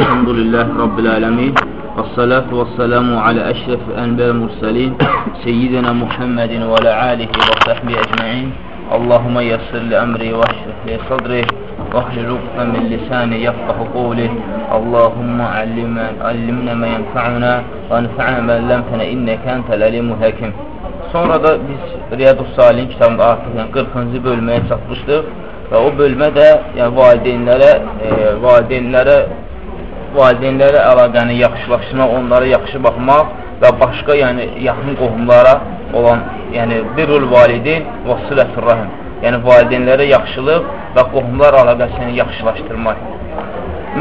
الحمد لله رب العالمين والصلاة والسلام على أشرف الأنبياء المرسلين سيدنا محمد وعلى آله وصحبه أجمعين اللهم يسر لأمري واشرح لي صدري واحلل عقدة من لساني يفقه قولي اللهم علمنا, علمنا ما ينفعنا وانفعنا ما علمتنا إنك أنت العليم الحكيم Sonra da biz Riyadu Salih'in kitabında artıq yəni 40-cı bölməyə çatmışdıq və o bölmə də yəni valideynlərə, e, valideynlərə valideynlərə əlaqəni yaxşılaşmaq, onlara yaxşı baxmaq və başqa yəni yaxın qohumlara olan yəni birrul valideyn və silətur rahim. Yəni valideynlərə yaxşılıq və qohumlar əlaqəsini yaxşılaşdırmaq.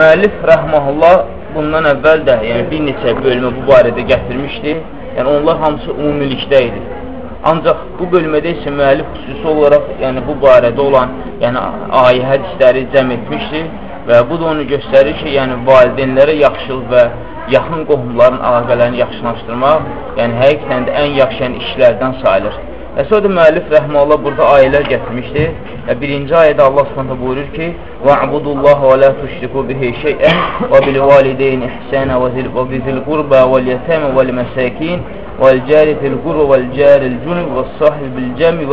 Müəllif rəhməhullah bundan əvvəl də yəni bir neçə bölmə bu barədə gətirmişdi. Yəni onlar hamısı ümumilikdə idi. Ancaq bu bölmədə isə müəllif xüsusi olaraq yəni bu barədə olan yəni ayə hədisləri cəm etmişdi və bu da onu göstərir ki, yəni valideynlərə yaxşılıq və yaxın qohumların əlaqələrini yaxşılaşdırmaq, yəni həqiqətən də ən yaxşı yəni, işlərdən sayılır. Və sonra da müəllif rəhməllah burada ayələr gətirmişdi. Və birinci ayədə Allah Subhanahu buyurur ki: "Va'budullaha və la tuşriku bihi şey'ən və bil valideyni ihsana və zil və bizil qurba vəl yetama vəl masakin vəl cari fil qurba vəl cari al junub və sahib bil cami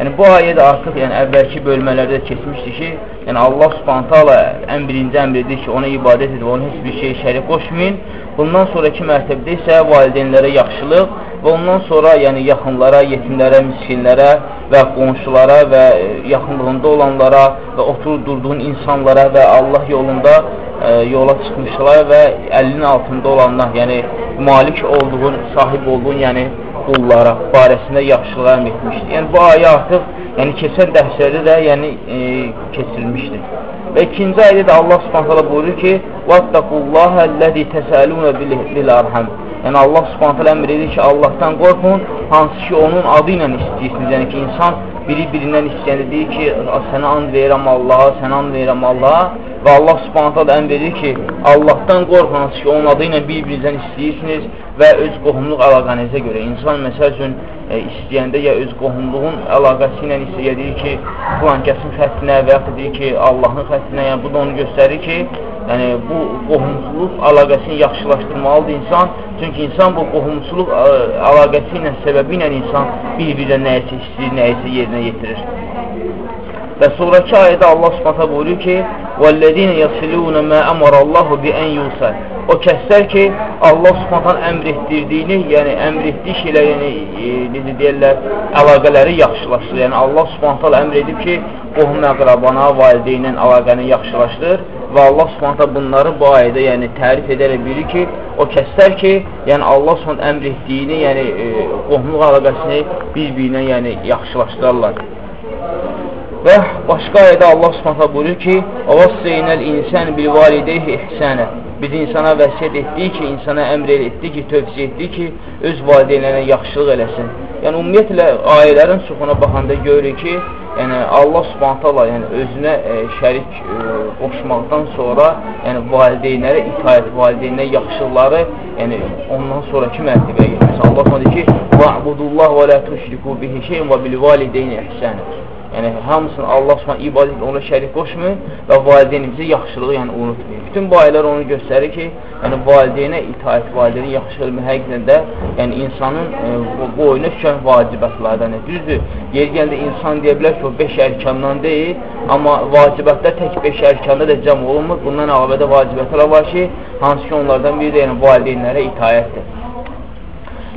Yəni bu ayə də artıq yəni əvvəlki bölmələrdə keçmişdi ki, yəni Allah Subhanahu taala ən birinci əmr edir ki, ona ibadət və ona heç bir şey şərik qoşmayın. Bundan sonraki mərtəbədə isə valideynlərə yaxşılıq və ondan sonra yəni yaxınlara, yetimlərə, miskinlərə və qonşulara və e, yaxınlığında olanlara və oturub durduğun insanlara və Allah yolunda e, yola çıxmışlar və əlinin altında olanlar, yəni malik olduğun, sahib olduğun, yəni qullara barəsində yaxşılıq əmr etmişdir. Yəni bu ayə artıq yəni keçən dərslərdə də yəni e, keçirilmişdir. Və ikinci ayədə də Allah Subhanahu buyurur ki: "Vattaqullaha allazi təsaluna bil arham." Yəni Allah Subhanahu əmr edir ki, Allahdan qorxun, hansı ki onun adı ilə istəyirsiniz. Yəni ki, insan biri birindən istəyəndə deyir ki, sənə and verirəm Allaha, sənə and verirəm Allaha və Allah Subhanahu da əmr edir ki, Allahdan qorxun, hansı ki onun adı ilə bir-birinizdən istəyirsiniz və öz qohumluq əlaqənizə görə. İnsan məsəl üçün e, istəyəndə ya öz qohumluğun əlaqəsi ilə istəyir deyir ki, filan kəsin xəttinə və yaxud deyir ki, Allahın xəttinə, yəni bu da onu göstərir ki, yəni bu qohumsuluq əlaqəsini yaxşılaşdırmalıdır insan. Çünki insan bu qohumsuluq əlaqəsi ilə, səbəbi ilə insan bir-birinə nəyisə istəyir, nəyisə yerinə yetirir. Və sonraki ayədə Allah Subhanahu buyurur ki: "Vəllezina yasiluna ma amara Allahu bi an yusal." O kəslər ki, Allah Subhanahu əmr etdirdiyini, yəni əmr etdiyi şeylər, yəni e, necə deyirlər, əlaqələri yaxşılaşdır. Yəni Allah Subhanahu əmr edib ki, qohum əqrabana, valideynlə əlaqəni yaxşılaşdır və Allah Subhanahu bunları bu ayədə yəni tərif edərək bilir ki, o kəslər ki, yəni Allah Subhanahu əmr etdiyini, yəni e, qohumluq əlaqəsini bir-birinə yəni yaxşılaşdırarlar. Və başqa ayədə Allah Subhanahu buyurur ki: "Avassaynal insan bil valideyhi ihsana." Biz insana vəsiyyət etdik ki, insana əmr etdi ki, tövsiyə etdi ki, öz valideynlərinə yaxşılıq eləsin. Yəni ümumiyyətlə ayələrin çoxuna baxanda görürük ki, yəni Allah Subhanahu taala yəni özünə e, şərik e, qoşmaqdan sonra, yəni valideynlərə itaət, valideynlərə yaxşılıqları, yəni ondan sonrakı mərtəbəyə getməsi. Allah deyir ki: "Va'budullaha və la tuşriku bihi şey'en və bil valideyni ihsana." Yəni, hamısını Allah subhanə ibadət ona şərik qoşmayın və valideynimizə yaxşılığı yəni, unutmayın. Bütün bu ayələr onu göstərir ki, yəni valideynə itaət, valideynin yaxşı elmi həqiqdən də yəni, insanın e, boyuna düşən vacibətlərdən. Düzdür, yer gəldə insan deyə bilər ki, o 5 ərkandan deyil, amma vacibətlər tək 5 ərkanda da cəm olunmur. Bundan əlavədə vacibətlər var ki, hansı ki onlardan biri də yəni, valideynlərə itaətdir.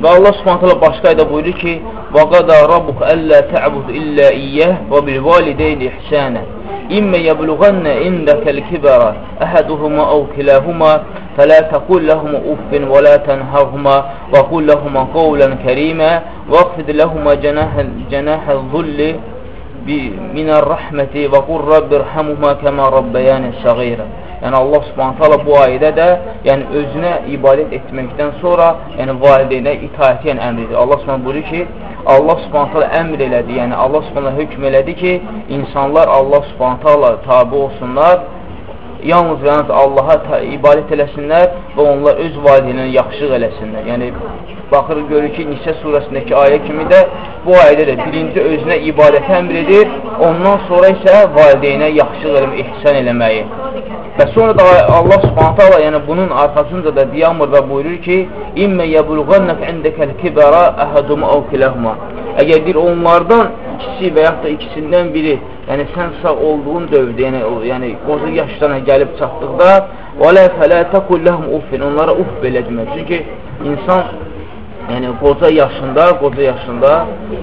Və Allah Subhanahu taala başqa ayda buyurur ki: "Və qada rabbuk alla ta'budu illa iyyah və bil valideyni ihsana." İmma yablughanna indakal kibara ahaduhuma aw kilahuma fala taqul lahumā uffin və la tanharhuma və qul lahumā qawlan karīma və ighfid lahumā janahal janahal zulli من rəhməti və qur rabbirhamuhuma kəma rabbayani səğira. Yəni Allah Subhanahu taala bu ayədə də, yəni özünə ibadət etməkdən sonra, yəni valideynə itaəti yəni əmr edir. Allah Subhanahu buyurur ki, Allah Subhanahu taala əmr elədi, yəni Allah Subhanahu hökm elədi ki, insanlar Allah Subhanahu taala tabe olsunlar yalnız və yalnız Allaha ibadət eləsinlər və onlar öz valideynlərinə yaxşılıq eləsinlər. Yəni, baxırıq, görür ki, Nisə surəsindəki ayə kimi də bu ayədə də birinci özünə ibadət əmr edir, ondan sonra isə valideynə yaxşılıq eləmək, ihsan eləməyi. Və sonra da Allah subhanətə Allah, yəni bunun arxasında da diyamır və buyurur ki, İmmə yəbulğannək indəkəl kibərə əhədumə əv kiləhmə. Əgər bir onlardan ikisi və yaxud da ikisindən biri, yəni sən sağ olduğun dövrdə, yəni, yəni qoca yaşlarına gəlib çatdıqda, və lə fələ təkulləhum uffin, onlara uff belə demək. Çünki insan yəni qoca yaşında, qoca yaşında,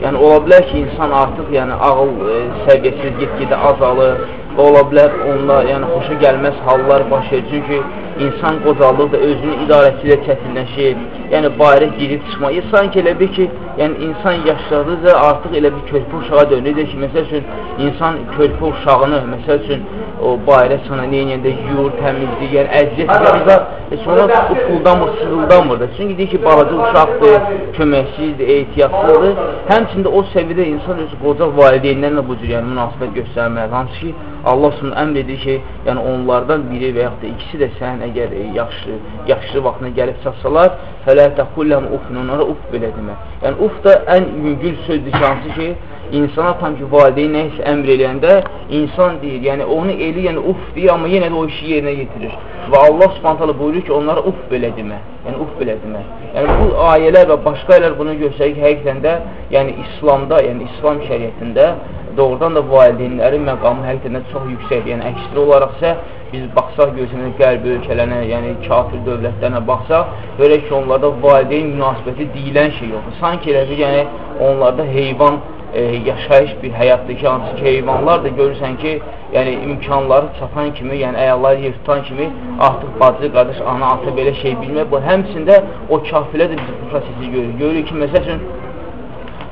yəni ola bilər ki, insan artıq yəni ağıl e, səviyyəsi get-gedə azalır və ola bilər onunla yəni xoşa gəlməz hallar baş verir. Çünki insan qocallıqda özünün idarəsi ilə çətinləşir. Yəni bayra girib çıxma. E, sanki elə bir ki, yəni insan yaşladıqca artıq elə bir körpə uşağa dönür ki, məsəl üçün insan körpə uşağını, məsəl üçün o bayra sana neyəndə yuyur, təmizləyir, əziyyət yarıda, e, sonra puldanmır, sızıldamır da. Çünki deyir ki, balaca uşaqdır, köməksizdir, ehtiyatsızdır. Həmçində o səviyyədə insan öz qoca valideynlərlə bu cür yəni, münasibət göstərməlidir. Hansı ki, Allah sonra əmr edir ki, yəni onlardan biri və yaxud da ikisi də sənin əgər e, yaxşı, yaxşı vaxtına gəlib çatsalar, fələ təqulləm ufin, onlara uf belə demə. Yəni uf da ən yüngül sözdür ki, hansı ki, insana tam ki, valideyn nəysə əmr eləyəndə insan deyir, yəni onu eli, yəni uf deyir, amma yenə də o işi yerinə yetirir. Və Allah subhantalı buyurur ki, onlara uf belə demə, yəni uf belə demə. Yəni bu ayələr və başqa ayələr bunu göstərir ki, həqiqətən də, yəni İslamda, yəni İslam şəriətində doğrudan da valideynlərin məqamı həqiqətən çox yüksəkdir. Yəni əksri olaraq isə biz baxsaq görsənək qərb ölkələrinə, yəni kafir dövlətlərinə baxsaq, görək ki, onlarda valideyn münasibəti deyilən şey yoxdur. Sanki elə bir, yəni onlarda heyvan e, yaşayış bir həyatdır ki, hansı ki, heyvanlar da görürsən ki, yəni imkanları çatan kimi, yəni əyallar yer tutan kimi artıq bacı, qardaş, ana, ata belə şey bilmir. Bu həmçində o kafilə də biz bu prosesi görürük. Görürük ki, məsəl üçün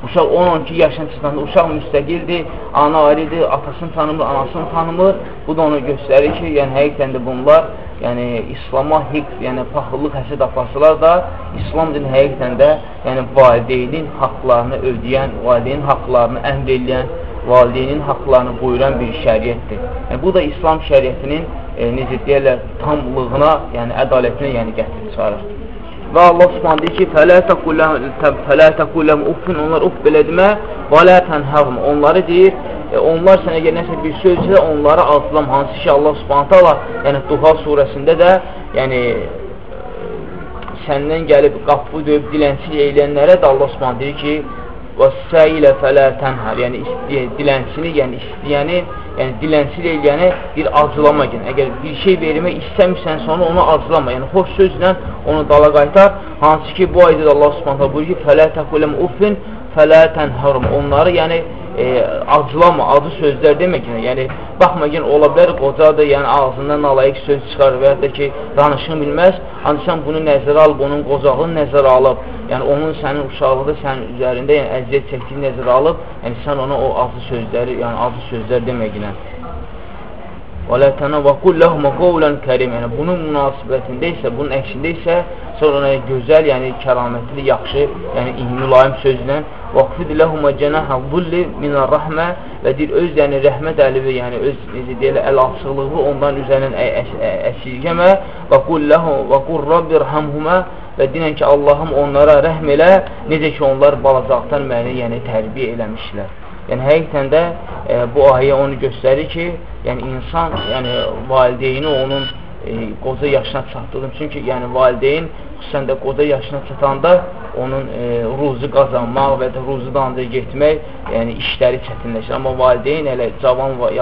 Uşaq 10-12 yaşına çıxanda uşaq müstəqildir, ana ayrıdır, atasını tanımır, anasını tanımır. Bu da onu göstərir ki, yəni həqiqətən də bunlar yəni İslama hiqq, yəni paxıllıq həsəd aparsalar da İslam dini həqiqətən də yəni valideynin haqqlarını ödəyən, valideynin haqqlarını əmr eləyən, valideynin haqqlarını buyuran bir şəriətdir. Yəni bu da İslam şəriətinin e, necə deyirlər tamlığına, yəni ədalətinə yəni gətirib çıxarır. Və Allah subhanə deyir ki, fələ təkulləm uffin, onlar uff belə demə, və lə tənhərm, onları deyir, e, onlar sənə əgər nəsə bir sözsə, onları azlam, hansı ki, Allah subhanə təala, yəni Duha surəsində də, yəni səndən gəlib qapı döyüb dilənçilik eylənlərə də Allah subhanə deyir ki, və səilə fələ tənhər, yəni dilənçini, yəni istəyəni, yəni dilənçil eləyəni bir acılama yəni. Əgər bir şey vermək istəmirsən, sonra onu acılama, yəni xoş sözlə onu dala qaytar. Hansı ki, bu ayda Allah subhanətə buyur ki, fələ təquləm uffin, fələ tənhərum. Onları, yəni, e, acılama, acı sözlər demək yəni, yəni baxmayın ola bilər qocadır, yəni ağzından nalayıq söz çıxar və ya da ki, danışın bilməz, ancaq sən bunu nəzərə alıb, onun qocaqlığını nəzərə alıb, yəni onun sənin uşaqlığı sənin üzərində, yəni əziyyət çəkdiyi nəzərə alıb, yəni sən ona o acı sözləri, yəni acı sözlər deməklə və lə tənəvəqul ləhumə qovlən kərim yəni bunun münasibətində isə, bunun əksində isə sonra ona gözəl, yəni kəramətli, yaxşı, yəni mülayim sözlə vaqfid ləhumə cənəhə zulli minər rəhmə və deyir, öz yəni rəhmət əlivi, yəni öz necə deyirlər, əl açıqlığı ondan üzərindən əsirgəmə və qul ləhum və qul rabbir həmhumə və deyən ki, Allahım onlara rəhm elə, necə ki, onlar balacaqdan məni yəni tərbiyə eləmişlər. Yəni həqiqətən də e, bu ayə onu göstərir ki, yəni insan, yəni valideyni onun e, qoca yaşına çatdırdım. Çünki yəni valideyn xüsusən də qoca yaşına çatanda onun e, ruzu qazanmaq və ya ruzu dalınca getmək, yəni işləri çətinləşir. Amma valideyn elə cavan və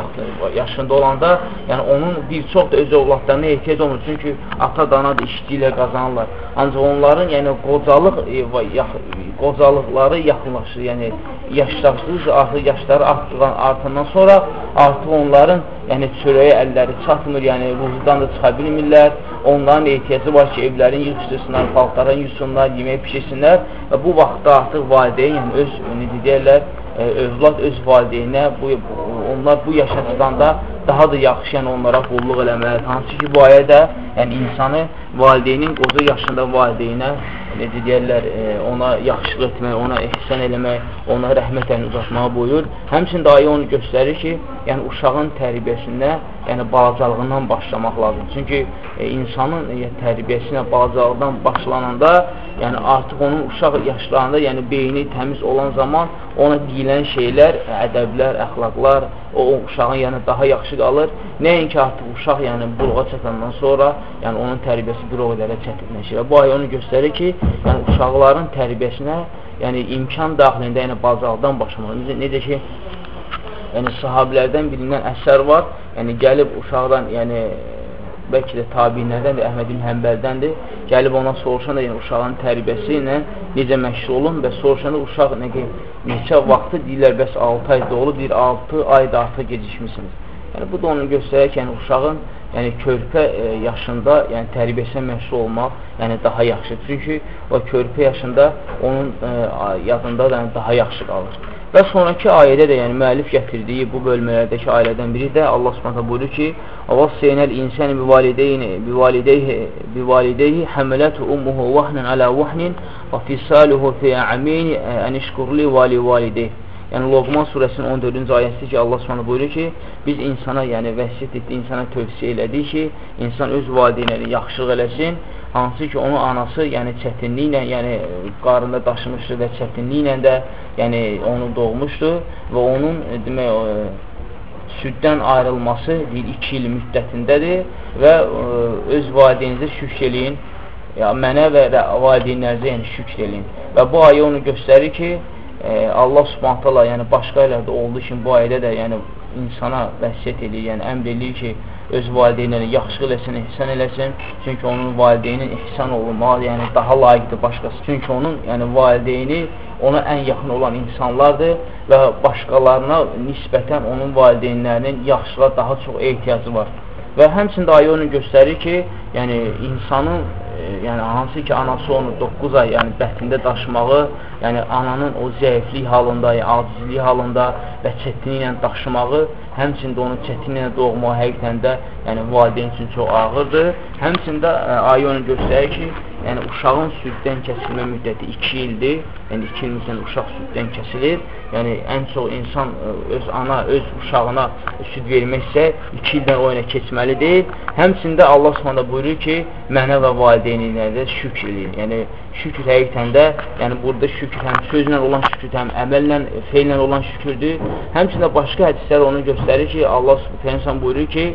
yaşında olanda, yəni onun bir çox da öz övladlarına ehtiyac olmur. Çünki ata dana da işçilə qazanırlar. Ancaq onların yəni qocalıq e, yax, qocalıqları yaxınlaşır. Yəni yaşlaşdıqca artıq yaşları artdıqdan artandan sonra artıq onların yəni çörəyə əlləri çatmır, yəni ruzudan da çıxa bilmirlər. Onların ehtiyacı var ki, evlərin yığışdırsınlar, paltarın yusunlar, yemək pişirsinlər və bu vaxtda artıq valideyn, yəni öz, necə deyərlər, e, övlad öz valideyninə, bu, onlar bu yaşa çıxanda daha da yaxşı yəni onlara qulluq eləməlidir. Hansı ki, bu ayədə yəni insanı valideynin qoca yaşında valideynə necə deyərlər, e, ona yaxşılıq etmək, ona ehsan eləmək, ona rəhmət əlini uzatmağa buyur. Həmçində ayə onu göstərir ki, yəni uşağın tərbiyəsində, yəni balacalığından başlamaq lazımdır. Çünki e, insanın e, tərbiyəsinə balacalığından başlananda, yəni artıq onun uşaq yaşlarında, yəni beyni təmiz olan zaman ona deyilən şeylər, ədəblər, əxlaqlar, o, uşağın yəni daha yaxşı qalır. Nəinki artıq uşaq yəni buluğa çatandan sonra, yəni onun tərbiyəsi bir o qədərə çətinləşir. Bu ayə onu göstərir ki, yəni uşaqların tərbiyəsinə, yəni imkan daxilində, yəni bazaldan başlamaq. Necə, ki, yəni sahabilərdən birindən əsər var, yəni gəlib uşaqdan, yəni bəlkə də tabinlərdəndir, Əhməd ibn Həmbəldəndir, gəlib ona soruşan da yəni, uşağın tərbiyəsi ilə necə məşğul olun və soruşanda uşaq nə, neçə vaxtı deyirlər, bəs 6 ay dolu, deyir 6 ay da artıq gecişmişsiniz. Yəni, bu da onu göstərir ki, yəni, uşağın yəni körpə e, yaşında, yəni tərbiyəsə məşğul olmaq, yəni daha yaxşı. Çünki o körpə yaşında onun e, yadında da yəni, daha yaxşı qalır. Və sonraki ayədə də, yəni müəllif gətirdiyi bu bölmələrdəki ayələrdən biri də Allah Subhanahu buyurur ki: "Avassaynal insani bivalideyni bivalideyhi bivalideyhi hamalathu ummuhu wahnan ala wahnin və fisaluhu fi amin an ishkur li vali valideyhi." Yəni Loqman surəsinin 14-cü ayəsidir ki, Allah Subhanahu buyurur ki, biz insana, yəni vəsiyyət etdi, insana tövsiyə elədik ki, insan öz valideynləri yaxşılıq eləsin, hansı ki, onun anası, yəni çətinliklə, yəni qarında daşımışdı və çətinliklə də, yəni onu doğmuşdu və onun demək ə, süddən ayrılması deyil, 2 il müddətindədir və ə, öz valideyninizə şükr eləyin, ya, mənə və valideynlərinizə yəni şükr eləyin. Və bu ayə onu göstərir ki, e, Allah subhantala, yəni başqa yerlərdə olduğu kimi bu ayədə də yəni insana vəsiyyət edir, yəni əmr edir ki, öz valideynlərinə yaxşı eləsin, ihsan eləsin. Çünki onun valideynin ihsan olunmağı, yəni daha layiqdir başqası. Çünki onun, yəni valideyni ona ən yaxın olan insanlardır və başqalarına nisbətən onun valideynlərinin yaxşılığa daha çox ehtiyacı var. Və həmçində ayə onu göstərir ki, yəni insanın yəni hansı ki anası onu 9 ay yəni bətində daşımağı, yəni ananın o zəiflik halında, yəni acizlik halında və çətinliklə daşımağı, həmçində onu çətinliklə doğmağı həqiqətən də yəni valideyn üçün çox ağırdır. Həmçində e, ayə onu göstərir ki, yəni uşağın süddən kəsilmə müddəti 2 ildir. Yəni 2 il müddətində uşaq süddən kəsilir. Yəni ən çox insan e, öz ana, öz uşağına süd verməksə 2 ildən o ilə keçməlidir. Həmçində Allah Subhanahu buyurur ki, mənə və valideyninlərə şükr eləyin. Yəni şükür həqiqətən də, yəni burada şükür həm sözlə olan şükür, həm əməllə, feillə olan şükürdür. Həmçində başqa hədislər onu göstərir ki, Allah Subhanahu buyurur ki,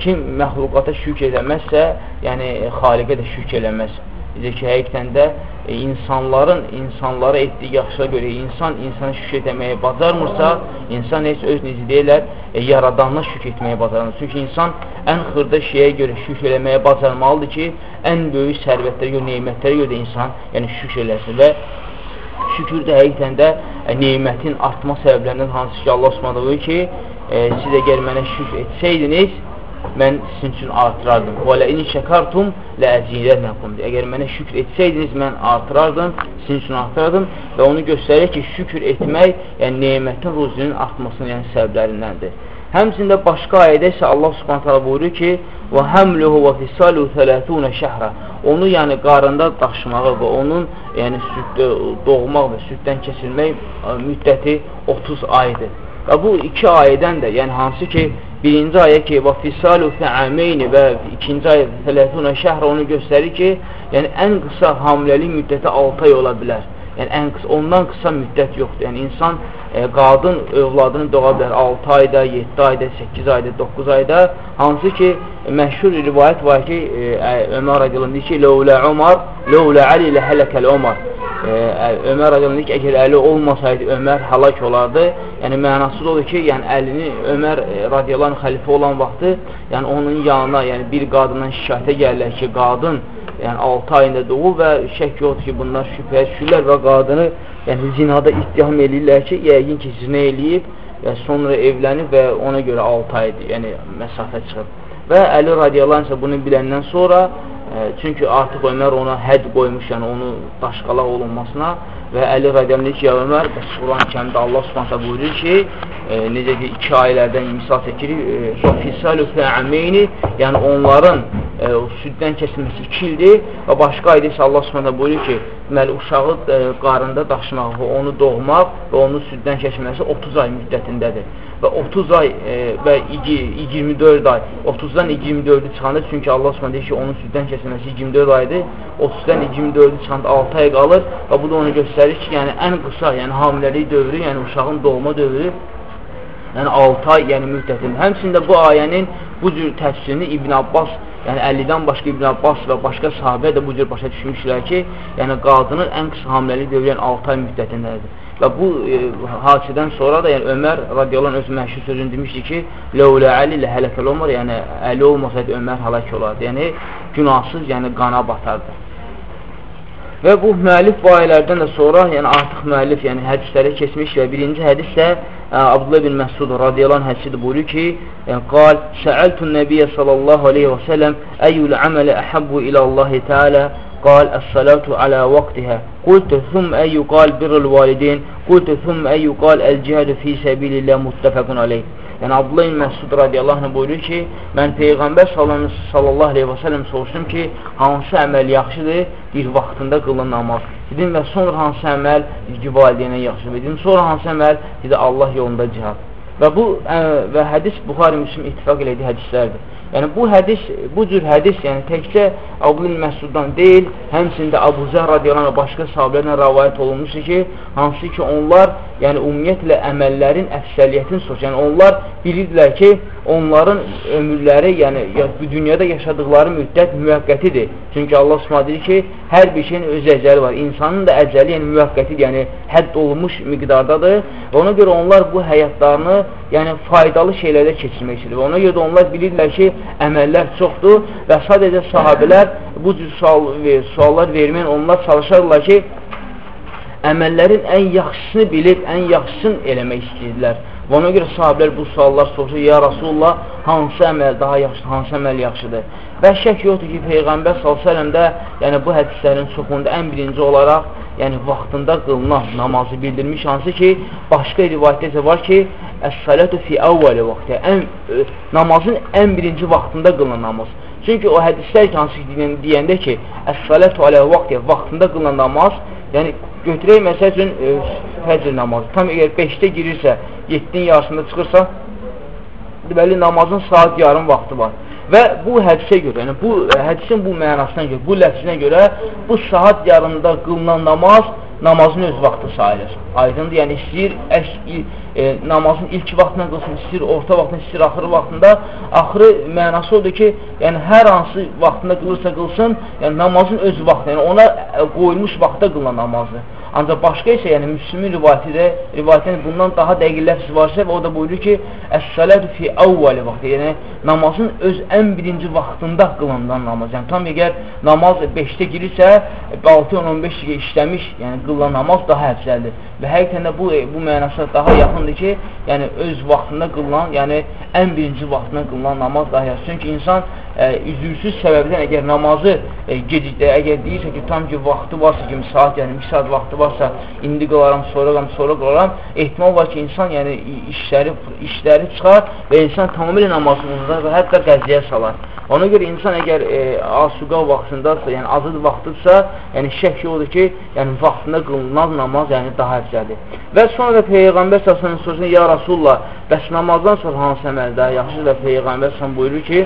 kim məxluqata şükr eləməzsə, yəni xaliqə də şükr eləməz. Necə ki, həqiqətən də e, insanların insanlara etdiyi yaxşıya görə insan insana şükür etməyə bacarmırsa, insan heç öz necə deyirlər, e, yaradanına şükür etməyə bacarmır. Çünki insan ən xırda şeyə görə şükür eləməyə bacarmalıdır ki, ən böyük sərvətlərə görə, neymətlərə görə insan yəni şükür eləsin və şükür də həqiqətən də e, neymətin artma səbəblərindən hansı ki, Allah Subhanahu ki, e, siz əgər mənə şükür etsəydiniz, mən sizin üçün artırardım. Və lə in şəkartum lə əzilənəkum. Əgər mənə şükür etsəydiniz, mən artırardım, sizin üçün artırardım və onu göstərir ki, şükür etmək, yəni nemətin ruzunun artmasının yəni səbəblərindəndir. Həmçində başqa ayədə isə Allah Subhanahu buyurur ki: "Və hamluhu və fisaluhu 30 şəhra." Onu yəni qarında daşımağı və onun yəni süddə doğmaq və süddən keçirmək müddəti 30 aydır. Və bu iki ayədən də, yəni hansı ki, birinci ayə ki, və fisalu fəameyni və ikinci ayə fələtuna şəhr onu göstərir ki, yəni ən qısa hamiləlik müddəti 6 ay ola bilər. Yəni ən qısa, ondan qısa müddət yoxdur. Yəni insan e, qadın övladını doğa bilər 6 ayda, 7 ayda, 8 ayda, 9 ayda. Hansı ki, məşhur rivayət var ki, e, Ömər radiyallahu deyir ki, Ləulə Ömər, Ləulə Əli ilə hələkəl E, Ömər radiyallahu əgər Əli olmasaydı Ömər həlak olardı. Yəni mənası da odur ki, yəni Əlini Ömər e, radiyallahu xəlifə olan vaxtı, yəni onun yanına, yəni bir qadından şikayətə gəlirlər ki, qadın yəni 6 ayında doğub və şək yoxdur ki, bunlar şübhəyə düşürlər və qadını yəni zinada ittiham eləyirlər ki, yəqin ki, zinə eləyib və sonra evlənib və ona görə 6 aydır, yəni məsafə çıxıb. Və Əli radiyallahu isə bunu biləndən sonra çünki artıq Ömər ona hədd qoymuş, yəni onu daşqalaq olunmasına və Əli rədiyallahu ki, Ömər, bəs Quran kəmdə Allah subhanətə buyurur ki, e, necə ki, iki ailədən misal çəkirik, e, fisalu fəəmeyni, yəni onların e, süddən kəsilməsi iki ildir və başqa ayda isə Allah subhanətə buyurur ki, deməli, uşağı e, qarında daşımaq və onu doğmaq və onun süddən kəsilməsi 30 ay müddətindədir və 30 ay e, və 24 ay 30-dan 24-ü çıxanda çünki Allah Subhanahu deyir ki, onun süddən kəsilməsi 24 aydır. 30-dan 24-ü çıxanda 6 ay qalır və bu da onu göstərir ki, yəni ən qısa, yəni hamiləlik dövrü, yəni uşağın doğma dövrü yəni 6 ay, yəni müddətində. Həmçində bu ayənin bu cür təfsirini İbn Abbas, yəni 50-dən başqa İbn Abbas və başqa sahabə də bu cür başa düşmüşlər ki, yəni qadının ən qısa hamiləlik dövrü yəni 6 ay müddətindədir. Və bu e, hadisədən sonra da yəni Ömər radiyallahu öz məşhur sözünü demişdi ki, "Ləulə Əli ilə hələkəl olmur." Yəni Əli olmasaydı Ömər həlak olardı. Yəni günahsız, yəni qana batardı. Və bu müəllif bu ayələrdən də sonra, yəni artıq müəllif yəni hədislərə keçmiş və birinci hədis də e, Abdullah bin Məsud radiyallahu hədisidir buyurur ki, yəni, qal, Səəltun Nəbiyyə sallallahu aleyhi və sələm əyyul əmələ əhəbbu ilə Allahi Teala قال الصلاة على وقتها قلت ثم أي قال بر الوالدين قلت ثم أي قال الcihad fi sabilillah muttafaqun alayh. Yəni Abdullah ibn Məsud radiyallahu anh buyurur ki, mən Peyğəmbər sallallahu aleyhi və səlləm soruşdum ki, hansı əməl yaxşıdır? Bir vaxtında qılın namaz. Dedim və sonra hansı əməl ki, valideynə yaxşıdır? Dedim, sonra hansı əməl? Dedi, Allah yolunda cihad. Və bu ə, və hədis Buxari Müslim ittifaq elədiyi hədislərdir. Yəni bu hədis, bu cür hədis, yəni təkcə Abdül Məsuddan deyil, həmçində Abu Zər radiyallahu başqa sahabələrdən rəvayət olunmuşdur ki, hansı ki onlar, yəni ümumiyyətlə əməllərin əfsəliyyətini soruşur. Yəni onlar bilirdilər ki, onların ömürləri, yəni bu dünyada yaşadıkları müddət müvəqqətidir. Çünki Allah Subhanahu deyir ki, hər bir şeyin öz əcəli var. İnsanın da əcəli, yəni müvəqqətidir, yəni hədd olunmuş miqdardadır. Və ona görə onlar bu həyatlarını, yəni faydalı şeylərdə keçirmək istəyir. Və ona görə də onlar bilirlər ki, əməllər çoxdur və sadəcə sahabələr bu cür sual, suallar verməyən onlar çalışarlar ki, əməllərin ən yaxşısını bilib, ən yaxşısını eləmək istəyirlər. Və ona görə sahabələr bu suallar soruşur, ya Rasulullah, hansı əməl daha yaxşıdır, hansı əməl yaxşıdır? Və şək yoxdur ki, Peyğəmbər s.ə.v də yəni, bu hədislərin çoxunda ən birinci olaraq yəni vaxtında qılınan namazı bildirmiş, hansı ki, başqa rivayətdə isə var ki, əs-salatu fi əvvəli vaxtı, ən, ə, namazın ən birinci vaxtında qılınan namaz. Çünki o hədislər ki, hansı ki, deyəndə ki, əs-salatu alə vaxtı, vaxtında qılınan namaz, yəni götürək məsəl üçün ə, fəcr namazı, tam əgər 5-də girirsə, 7-nin yarısında çıxırsa, deməli, namazın saat yarım vaxtı var. Və bu hədisə görə, yəni bu hədisin bu mənasına görə, bu ləfzinə görə bu saat yarımda qılınan namaz namazın öz vaxtı sayılır. Aydındır, yəni istəyir əş, e, namazın ilk vaxtına qılsın, istəyir orta vaxtında, istəyir axırı vaxtında. Axırı mənası odur ki, yəni hər hansı vaxtında qılırsa qılsın, yəni namazın öz vaxtı, yəni ona qoyulmuş vaxtda qılınan namazdır. Ancaq başqa isə, yəni Müslümin rivayətidə, rivayətində bundan daha dəqiq ləfz varsa və o da buyurur ki, Əs-səlatu fi əvvəli vaxtı, yəni namazın öz ən birinci vaxtında qılınan namaz. Yəni tam əgər namaz 5-də girirsə, 6-10-15 dəqiqə işləmiş, yəni qılınan namaz daha əfsəldir. Və həqiqətən də bu bu mənası daha yaxındır ki, yəni öz vaxtında qılınan, yəni ən birinci vaxtında qılınan namaz daha yaxşı. Çünki insan ə, üzürsüz səbəbdən əgər namazı ə, gecikdə, əgər deyirsə ki, tam ki, vaxtı varsa ki, saat, yəni bir saat vaxtı varsa, indi qalaram, sonra qalam, sonra qalaram, ehtimal var ki, insan yəni işləri, işləri çıxar və insan tamamilə namazını unudar və hətta qəziyə salar. Ona görə insan əgər e, asuqa vaxtındadırsa, yəni azı vaxtıdırsa, yəni şək odur ki, yəni vaxtında qılınan namaz yəni daha əfsədir. Və sonra Peyğəmbər səsənin sözünü, ya Rasulullah, bəs namazdan sonra hansı əməl daha yaxşıdır və Peyğəmbər səsən buyurur ki,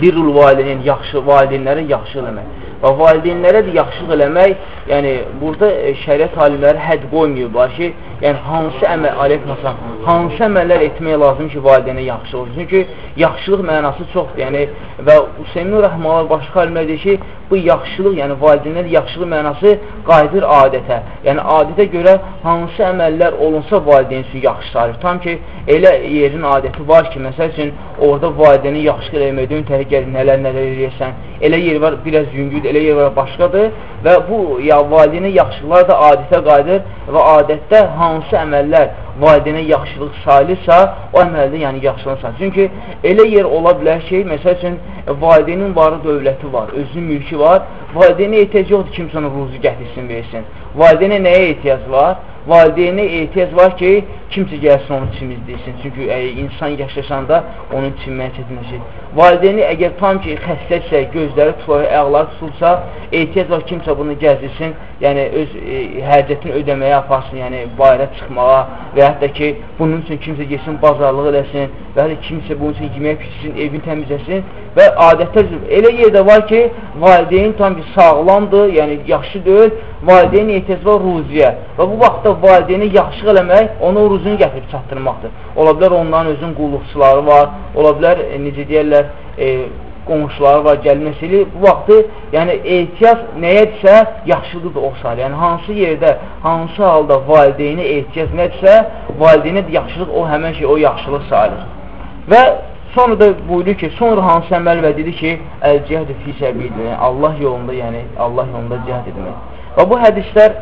birrul valideyn, yaxşı valideynlərə yaxşı eləmək. Və valideynlərə də yaxşılıq eləmək, yəni burada e, şəriət alimləri hədd qoymayıblar ki, yəni hansı əməl, aleykməsən, hansı əməllər etmək lazım ki, valideynə yaxşı olsun. Çünki yaxşılıq mənası çoxdur. Yəni və Hüseymin Rəhmalar başqa alimlər deyir ki, bu yaxşılıq, yəni valideynlər yaxşılıq mənası qayıdır adətə. Yəni adətə görə hansı əməllər olunsa valideyn üçün yaxşı sayılır. Tam ki, elə yerin adəti var ki, məsəl üçün orada valideyni yaxşı eləməkdən təhlükəli nələr-nələr eləyirsən. Elə yer var, biraz yüngüdür, elə yer var, başqadır və bu ya valideyni yaxşılıqlar da adətə qayıdır və adətdə hansı əməllər valideynə yaxşılıq sayılırsa, o əməldə yəni yaxşılıq sayılır. Çünki elə yer ola bilər ki, məsəl üçün, valideynin varı dövləti var, özünün mülkü var. Valideynə ehtiyac yoxdur kimsə ona ruzu gətirsin, versin. Valideynə nəyə ehtiyac var? Valideynə ehtiyac var ki, kimsə gəlsin onu çimizdirsin. Çünki ə, insan yaşaşanda onun çimməyə çətinləşir. Valideyni əgər tam ki, xəstədirsə, gözləri tutulur, ayaqları tutulsa, ehtiyac var kimsə bunu gəzdirsin, yəni öz e, hərcətini ödəməyə aparsın, yəni bayra çıxmağa və hətta ki, bunun üçün kimsə getsin, bazarlıq eləsin və hətta kimsə bunun üçün yemək pişirsin, evini təmizləsin və adətdə elə yerdə var ki, valideyn tam ki, sağlamdır, yəni yaxşı deyil, valideyn ehtiyac var ruziyə və bu vaxtda valideyni yaxşı eləmək, ona ruzunu gətirib çatdırmaqdır. Ola bilər onların özün qulluqçuları var, ola bilər, e, necə deyərlər, e, qonşuları var, gəlməsili. Bu vaxtı, yəni ehtiyac nəyədirsə, yaxşılıdır o sayı. Yəni hansı yerdə, hansı halda valideynə ehtiyac nədirsə, valideynə yaxşılıq o həmən şey, o yaxşılıq sayılır. Və sonra da buyurur ki, sonra hansı əməl və dedi ki, əl-cihəd fi səbidir. Allah yolunda, yəni Allah yolunda cihad etmək. Və bu hədislər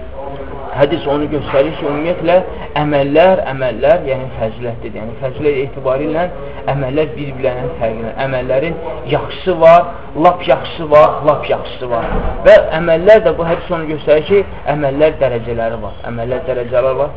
hədis onu göstərir ki, ümumiyyətlə əməllər, əməllər, yəni fəzilətdir. Yəni fəzilət etibarı ilə əməllər bir-birlərindən fərqlənir. Əməllərin yaxşısı var, lap yaxşısı var, lap yaxşısı var. Və əməllər də bu hədis onu göstərir ki, əməllər dərəcələri var. Əməllər dərəcələri var.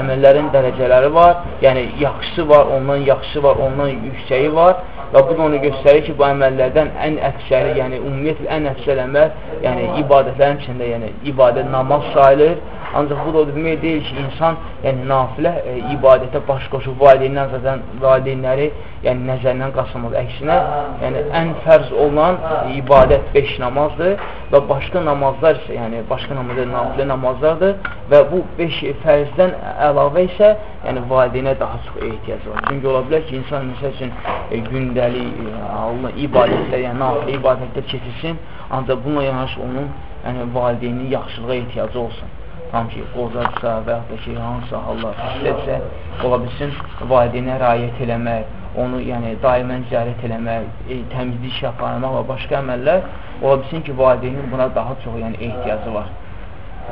Əməllərin dərəcələri var. Yəni yaxşısı var, ondan yaxşısı var, ondan yüksəyi var və bu da onu göstərir ki, bu əməllərdən ən əksəri, yəni ümumiyyətlə ən əksər əməl, yəni ibadətlərin içində, yəni ibadət namaz sayılır. Ancaq bu da o demək deyil ki, insan yəni nafilə e, ibadətə baş qoşub valideynlər zaten valideynləri yəni nəzərindən qaçırmaz. Əksinə, yəni ən fərz olan ibadət 5 namazdır və başqa namazlar isə, yəni başqa namazlar nafilə namazlardır və bu 5 fərzdən əlavə isə, yəni valideynə daha çox ehtiyac var. Çünki ola bilər ki, insan məsəl üçün e, gündəlik e, Allah ibadətlər, yəni nafilə ibadətlər keçirsin, ancaq bununla yanaşı onun yəni valideynin yaxşılığa ehtiyacı olsun tam ki, qocadsa və yaxud da ki, hansısa hallar xəstədirsə, ola bilsin, valideynə rayət eləmək, onu yəni daimən ziyarət eləmək, e, təmizlik işə aparmaq və başqa əməllər, ola bilsin ki, valideynin buna daha çox yəni, ehtiyacı var.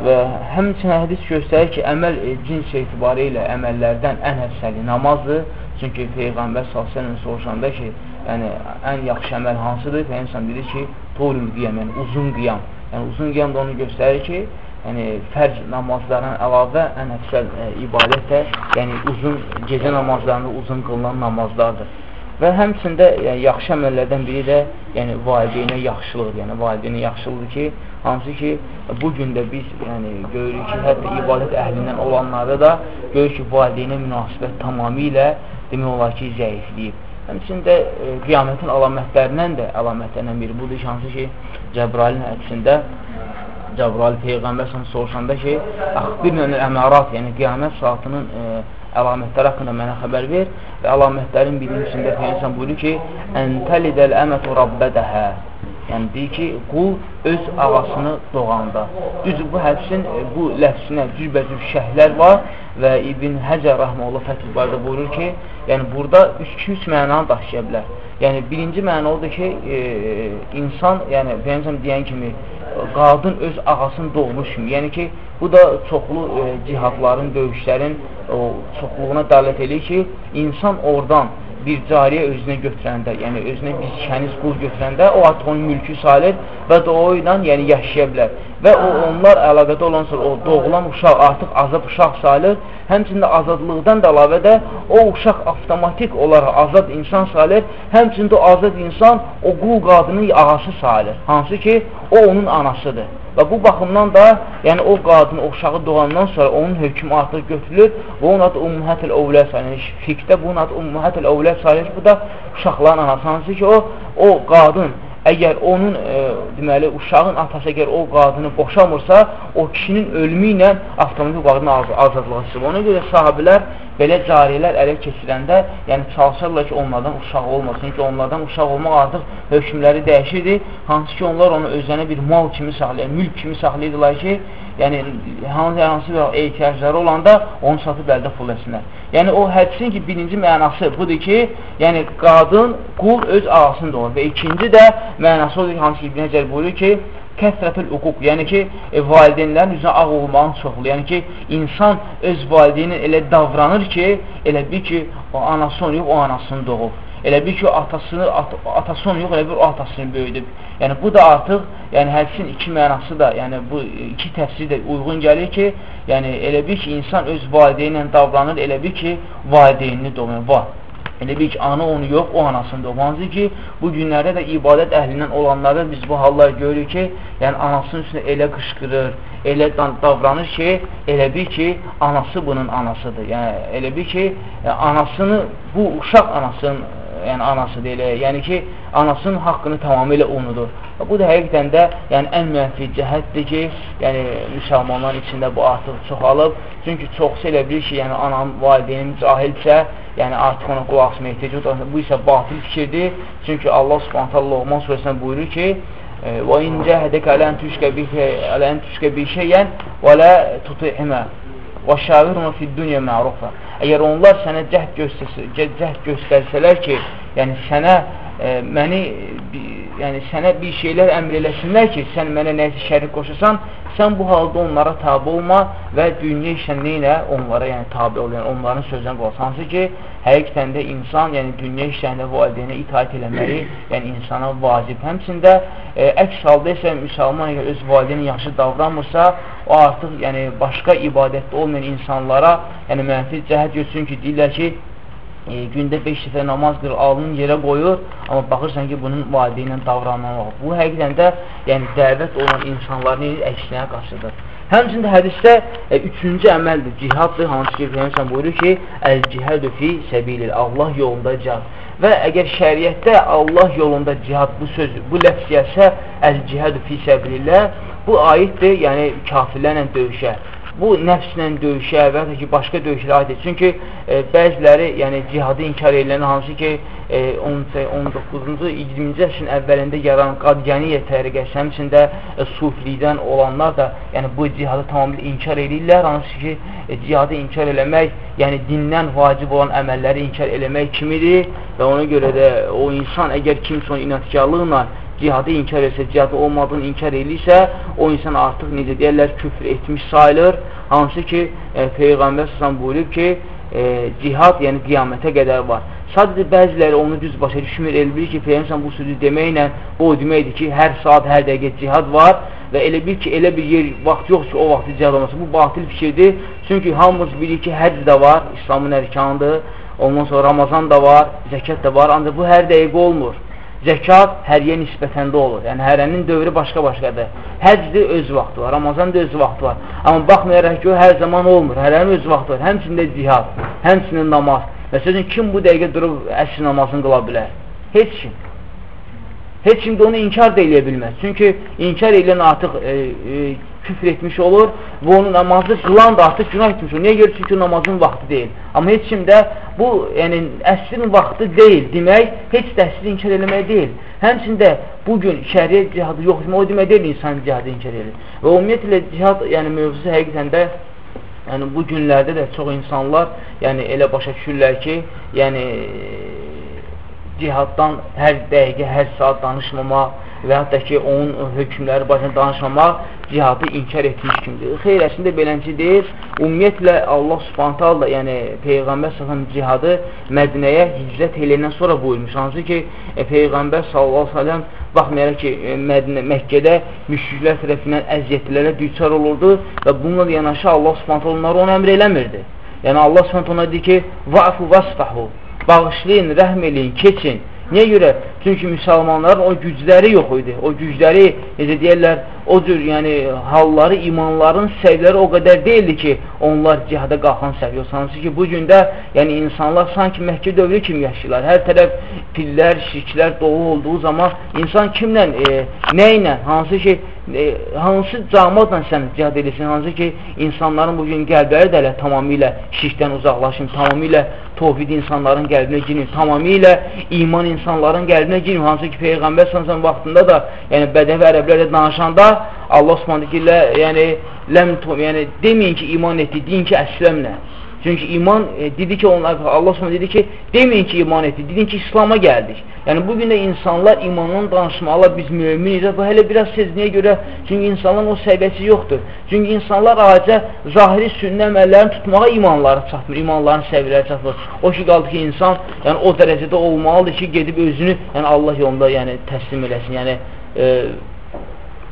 Və həmçinin hədis göstərir ki, əməl e, cins etibarı ilə əməllərdən ən həssəli namazdır. Çünki Peyğəmbər s.ə.v soruşanda ki, yəni ən yaxşı əməl hansıdır? Peyğəmbər dedi ki, torul qiyam, yəni uzun qiyam. Yəni uzun qiyam da onu göstərir ki, yəni fərc namazlardan əlavə ən əksər e, ibadət də yəni uzun gecə namazlarında uzun qılınan namazlardır. Və həmçində yəni, yaxşı əməllərdən biri də yəni valideynə yaxşılıqdır. Yəni valideynə yaxşılıqdır ki, hansı ki bu gün də biz yəni görürük ki, hətta ibadət əhlindən olanlarda da görürük ki, valideynə münasibət tamamilə demək olar ki, zəifləyib. Həmçində e, qiyamətin əlamətlərindən də əlamətlərindən biri budur ki, hansı ki Cəbrailin hədisində Cəbrail Peyğəmbər soruşanda ki, əxbirnən əmərat, yəni qiyamət saatının e, əlamətləri haqqında mənə xəbər ver. Və əlamətlərin birincisində Peyğəmbər buyurur ki, əntəlidəl əmətu rabbədəhə Yəni, deyir ki, qul öz ağasını doğanda. Düz bu hədisin e, bu ləfsinə cürbəcür şəhlər var və İbn Həcər Rəhməllah Fəthül Barda buyurur ki, yəni burada 3-2-3 mənanı daşıya bilər. Yəni, birinci məna odur ki, e, insan, yəni, Peyyəmsəm deyən kimi, qadın öz ağasını doğmuş kimi. Yəni ki, bu da çoxlu e, cihadların, döyüşlərin o, çoxluğuna dəllət edir ki, insan oradan bir cariyə özünə götürəndə, yəni özünə bir kəniz qul götürəndə, o artıq onun mülkü sayılır və o ilə yəni, yaşaya bilər. Və o, onlar əlaqədə olan o doğulan uşaq artıq azad uşaq sayılır. Həmçində azadlıqdan da əlavə də o uşaq avtomatik olaraq azad insan sayılır. Həmçində o azad insan o qul qadının ağası sayılır. Hansı ki, o onun anasıdır. Və bu baxımdan da, yəni o qadın, o uşağı doğandan sonra onun hökmü artıq götürülür və onun adı Ümməhətəl Ovlə sayılır. Fiqdə bunun adı Ümməhətəl Ovlə sayılır. Bu da uşaqların anası. Hansı ki, o, o qadın əgər onun, e, deməli, uşağın atası əgər o qadını boşamırsa, o kişinin ölümü ilə avtomobil qadını az azadlığa çıxır. Ona görə sahabilər belə cariyələr ələ keçirəndə, yəni çalışırlar ki, onlardan uşaq olmasın ki, onlardan uşaq olmaq artıq hökmləri dəyişirdi. Hansı ki, onlar onu özlərinə bir mal kimi saxlayır, mülk kimi saxlayırdılar ki, yəni hansı, hansı bir ehtiyacları olanda onu satıb əldə pul etsinlər. Yəni o hədisin ki, birinci mənası budur ki, yəni qadın, qul öz ağasını doğur və ikinci də mənası odur ki, hansı ki, İbn Həcər buyurur ki, kəsrətül uquq, yəni ki, e, valideynlərin üzrə ağ olmağın çoxlu, yəni ki, insan öz valideynin elə davranır ki, elə bir ki, o anası onu yox, o anasını doğub. Elə bil ki, atasını, at atası onu yox, elə bir atasını böyüdüb. Yəni, bu da artıq, yəni hədisin iki mənası da, yəni bu iki təfsir də uyğun gəlir ki, yəni elə bil ki, insan öz valideynlə davranır, elə bil ki, valideynini doğmayır, var. Elə bil ki, ana onu yox, o anasını doğmalıdır ki, bu günlərdə də ibadət əhlindən olanlarda biz bu hallar görürük ki, yəni anasının üstündə elə qışqırır, elə davranır ki, elə bil ki, anası bunun anasıdır. Yəni, elə bil ki, yəni, anasını, bu uşaq anasının yəni anası deyilə, yəni ki, anasının haqqını tamamilə unudur. Bu da həqiqdən də yəni, ən mənfi cəhətdir ki, yəni, müsəlmanların içində bu artıq çoxalıb. Çünki çoxsa elə bilir ki, yəni, anam, valideynim cahilsə, yəni artıq ona qulaq asma ehtiyacı yoxdur. Bu isə batil fikirdir. Çünki Allah Subhanahu taala Loğman surəsində buyurur ki: e, "Və in cəhdəkə lən tüşkə bihə, lən tüşkə bişəyan və la tutihma və şavirhum fi dunya ma'rufa." Əgər onlar sənə cəhd, göstərsə, cəhd göstərsələr ki, yəni sənə e, məni yəni sənə bir şeylər əmr eləsinlər ki, sən mənə nəsə şərik qoşasan, sən bu halda onlara tabi olma və dünya işlənliyinə onlara yəni tabi ol, yəni onların sözünə qolaq. Hansı ki, həqiqətən də insan, yəni dünya işlərində valideynə itaat eləməli, yəni insana vacib. Həmçində e, əks halda isə müsəlman əgər öz valideyni yaxşı davranmırsa, o artıq yəni başqa ibadətdə olmayan insanlara, yəni mənfi cəhət götürsün ki, deyirlər ki, e, gündə 5 dəfə namaz qılır, alnını yerə qoyur, amma baxırsan ki, bunun valideynlə davranmamaq. Bu həqiqətən də yəni dəvət olan insanların əksinə qarşıdır. Həmçində hədisdə e, üçüncü əməldir, cihaddır, hansı ki, Peyyəmsən buyurur ki, əl-cihədü fi səbilil, Allah yolunda cihad. Və əgər şəriətdə Allah yolunda cihad bu söz, bu ləfz gəlsə, əl-cihədü fi səbilillə, bu aiddir, yəni kafirlərlə döyüşə bu nəfslə döyüşə və ya ki, başqa döyüşlərə aiddir. Çünki e, bəziləri yəni, cihadı inkar edilən hansı ki, e, 19-cu, 20-ci əsrin əvvəlində yaranan qadiyaniyə təriqəsi, həmçində e, sufilikdən olanlar da yəni, bu cihadı tamamilə inkar edirlər. Hansı ki, e, cihadı inkar eləmək, yəni dindən vacib olan əməlləri inkar eləmək kimidir və ona görə də o insan əgər kimsə inatkarlıqla cihadı inkar etsə, cihadı olmadığını inkar edirsə, o insan artıq necə deyərlər, küfr etmiş sayılır. Hansı ki, e, Peyğəmbər səsən buyurub ki, e, cihad, yəni qiyamətə qədər var. Sadəcə bəziləri onu düz başa düşmür, el bilir ki, Peyğəmbər bu sözü deməklə o deməkdir ki, hər saat, hər dəqiqə cihad var və elə bil ki, elə bir yer, vaxt yox ki, o vaxtı cihad olması. Bu batil fikirdir. Çünki hamımız bilir ki, həcc də var, İslamın ərkanıdır. Ondan sonra Ramazan da var, zəkat da var, ancaq bu hər dəqiqə olmur. Zəkat həriyə nisbətəndə olur. Yəni, hərənin dövrü başqa-başqadır. Həcdir öz vaxtı var, Ramazan da öz vaxtı var. Amma baxmayaraq ki, o hər zaman olmur. Hərənin öz vaxtı var. Həmçində cihad, həmçinin namaz. Məsələn, kim bu dəqiqə durub əsr namazını qıla bilər? Heç kim. Heç kim də onu inkar da eləyə bilməz. Çünki inkar eləyən artıq e, e, küfr etmiş olur və onun namazı qılan da artıq günah etmiş olur. Niyə görə? Çünki namazın vaxtı deyil. Amma heç kim də bu, yəni əsrin vaxtı deyil demək, heç də əsri inkar eləmək deyil. Həmçində bugün şəriyyət cihadı yox o demək deyil insan cihadı inkar edir. Və ümumiyyətlə cihad, yəni mövzusu həqiqətən də yəni bu günlərdə də çox insanlar yəni elə başa düşürlər ki, yəni cihaddan hər dəqiqə, hər saat danışmamaq və hətta ki, onun hökmləri başına danışmamaq cihadı inkar etmiş kimdir. Xeyr, əslində beləncə deyil. Ümumiyyətlə, Allah subhantal da, yəni Peyğəmbər s.ə.v cihadı Mədinəyə hicrət eləndən sonra buyurmuş. Hansı ki, e, Peyğəmbər s.ə.v baxmayaraq ki, e, Mədinə, Məkkədə müşriklər tərəfindən əziyyətlərə düçar olurdu və bununla yanaşı Allah subhantal onları onu əmr eləmirdi. Yəni Allah subhantal ona deyir ki, va'fu vasfahu bağışlayın, rəhm eləyin, keçin. Niyə görə? Çünki müsəlmanların o gücləri yox idi. O gücləri, necə deyərlər, o cür yəni, halları, imanların səviyləri o qədər deyildi ki, onlar cihada qalxan səviyyə. Sansı ki, bu gündə yəni, insanlar sanki Məkkə dövrü kimi yaşayırlar. Hər tərəf pillər, şirklər dolu olduğu zaman insan kimlə, e, nə ilə, hansı e, hansı camatla sən cihad edirsən, hansı ki, insanların bugün qəlbləri də elə tamamilə şirkdən uzaqlaşın, tamamilə tovhid insanların qəlbinə girin, tamamilə iman insanların qəlbinə girin. Hansı ki, Peyğəmbər sansan vaxtında da, yəni bədəvi ərəblərlə danışanda Allah Osmanlı ki, yəni, ləm, yəni deməyin ki, iman etdi, deyin ki, əsləmlə. Çünki iman e, dedi ki, onlar Allah sonra dedi ki, deməyin ki, iman etdik, dedin ki, İslam'a gəldik. Yəni bu gün də insanlar imandan danışmalı, biz müminiz. Bu hələ biraz sezniyə görə, çünki insanların o səviyyəsi yoxdur. Çünki insanlar acə zahiri sünnə əməllərini tutmağa imanları çatmır, imanların səviyyələri çatmır. O ki, qaldı ki, insan yəni, o dərəcədə olmalıdır ki, gedib özünü yəni, Allah yolunda yəni, təslim eləsin. Yəni, e,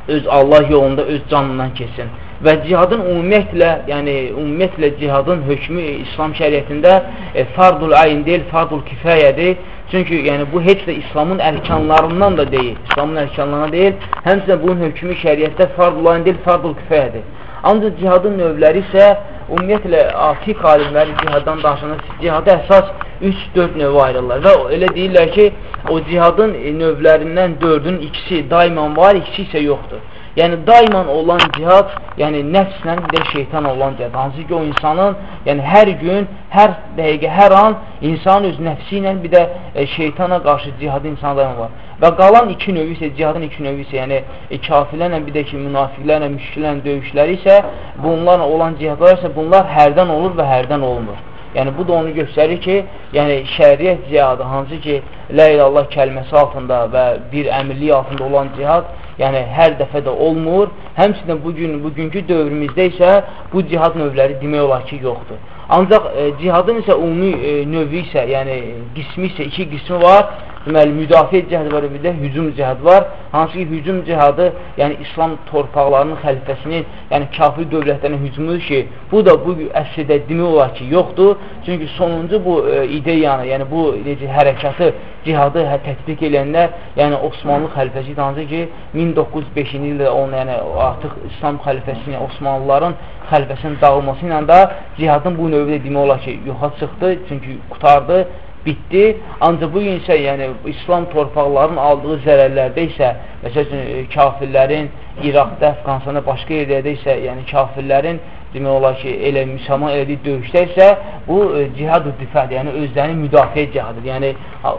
öz Allah yolunda öz canından keçsin və cihadın ümumiyyətlə, yəni ümumiyyətlə cihadın hökmü İslam şəriətində e, fardul ayn deyil, fardul kifayədir. Çünki yəni bu heç də İslamın ərkanlarından da deyil, İslamın ərkanlarına deyil. Həmçinin bunun hökmü şəriətdə fardul ayn deyil, fardul kifayədir. Ancaq cihadın növləri isə ümumiyyətlə atiq alimləri cihaddan danışanda cihadı əsas 3-4 növə ayrılırlar və elə deyirlər ki, o cihadın növlərindən 4-ün ikisi daimən var, ikisi isə yoxdur. Yəni, daiman olan cihad, yəni nəfslə bir şeytan olan cihad. Hansı ki, o insanın, yəni hər gün, hər dəqiqə, hər an insanın öz nəfsi ilə bir də e, şeytana qarşı cihadı insan daima var. Və qalan iki növü isə, cihadın iki növü isə, yəni e, kafirlərlə, bir də ki, münafiqlərlə, müşkillərlə döyüşləri isə, bunlarla olan cihadlar isə bunlar hərdən olur və hərdən olmur. Yəni, bu da onu göstərir ki, yəni şəriət cihadı, hansı ki, lə ilallah kəlməsi altında və bir əmirlik altında olan cihad, yəni hər dəfə də olmur. Həmçinin bugün, bugünkü dövrümüzdə isə bu cihad növləri demək olar ki, yoxdur. Ancaq e, cihadın isə ümumi e, növü isə, yəni qismi isə iki qismi var. Deməli, müdafiə cihad var, bir də hücum cihad var. Hansı ki, hücum cihadı, yəni İslam torpaqlarının xəlifəsinin, yəni kafir dövlətlərin hücumudur ki, bu da bu əsrdə demək olar ki, yoxdur. Çünki sonuncu bu e, ideyanı, yəni bu necə hərəkatı, cihadı hə, tətbiq edənlər, yəni Osmanlı xəlifəsi hansı ki, 1905-ci ildə onun, yəni artıq İslam xəlifəsinin, Osmanlıların xəlifəsinin dağılması ilə də cihadın bu növü də demək olar ki, yoxa çıxdı, çünki qutardı bitdi. Ancaq bu gün isə yəni İslam torpaqlarının aldığı zərərlərdə isə məsələn e, kafirlərin İraqda, Əfqanistanda, başqa yerlərdə isə yəni kafirlərin demək olar ki, elə müsəlman elədiyi döyüşdə isə bu e, cihad-ı difadır, yəni özlərini müdafiə cihadıdır. Yəni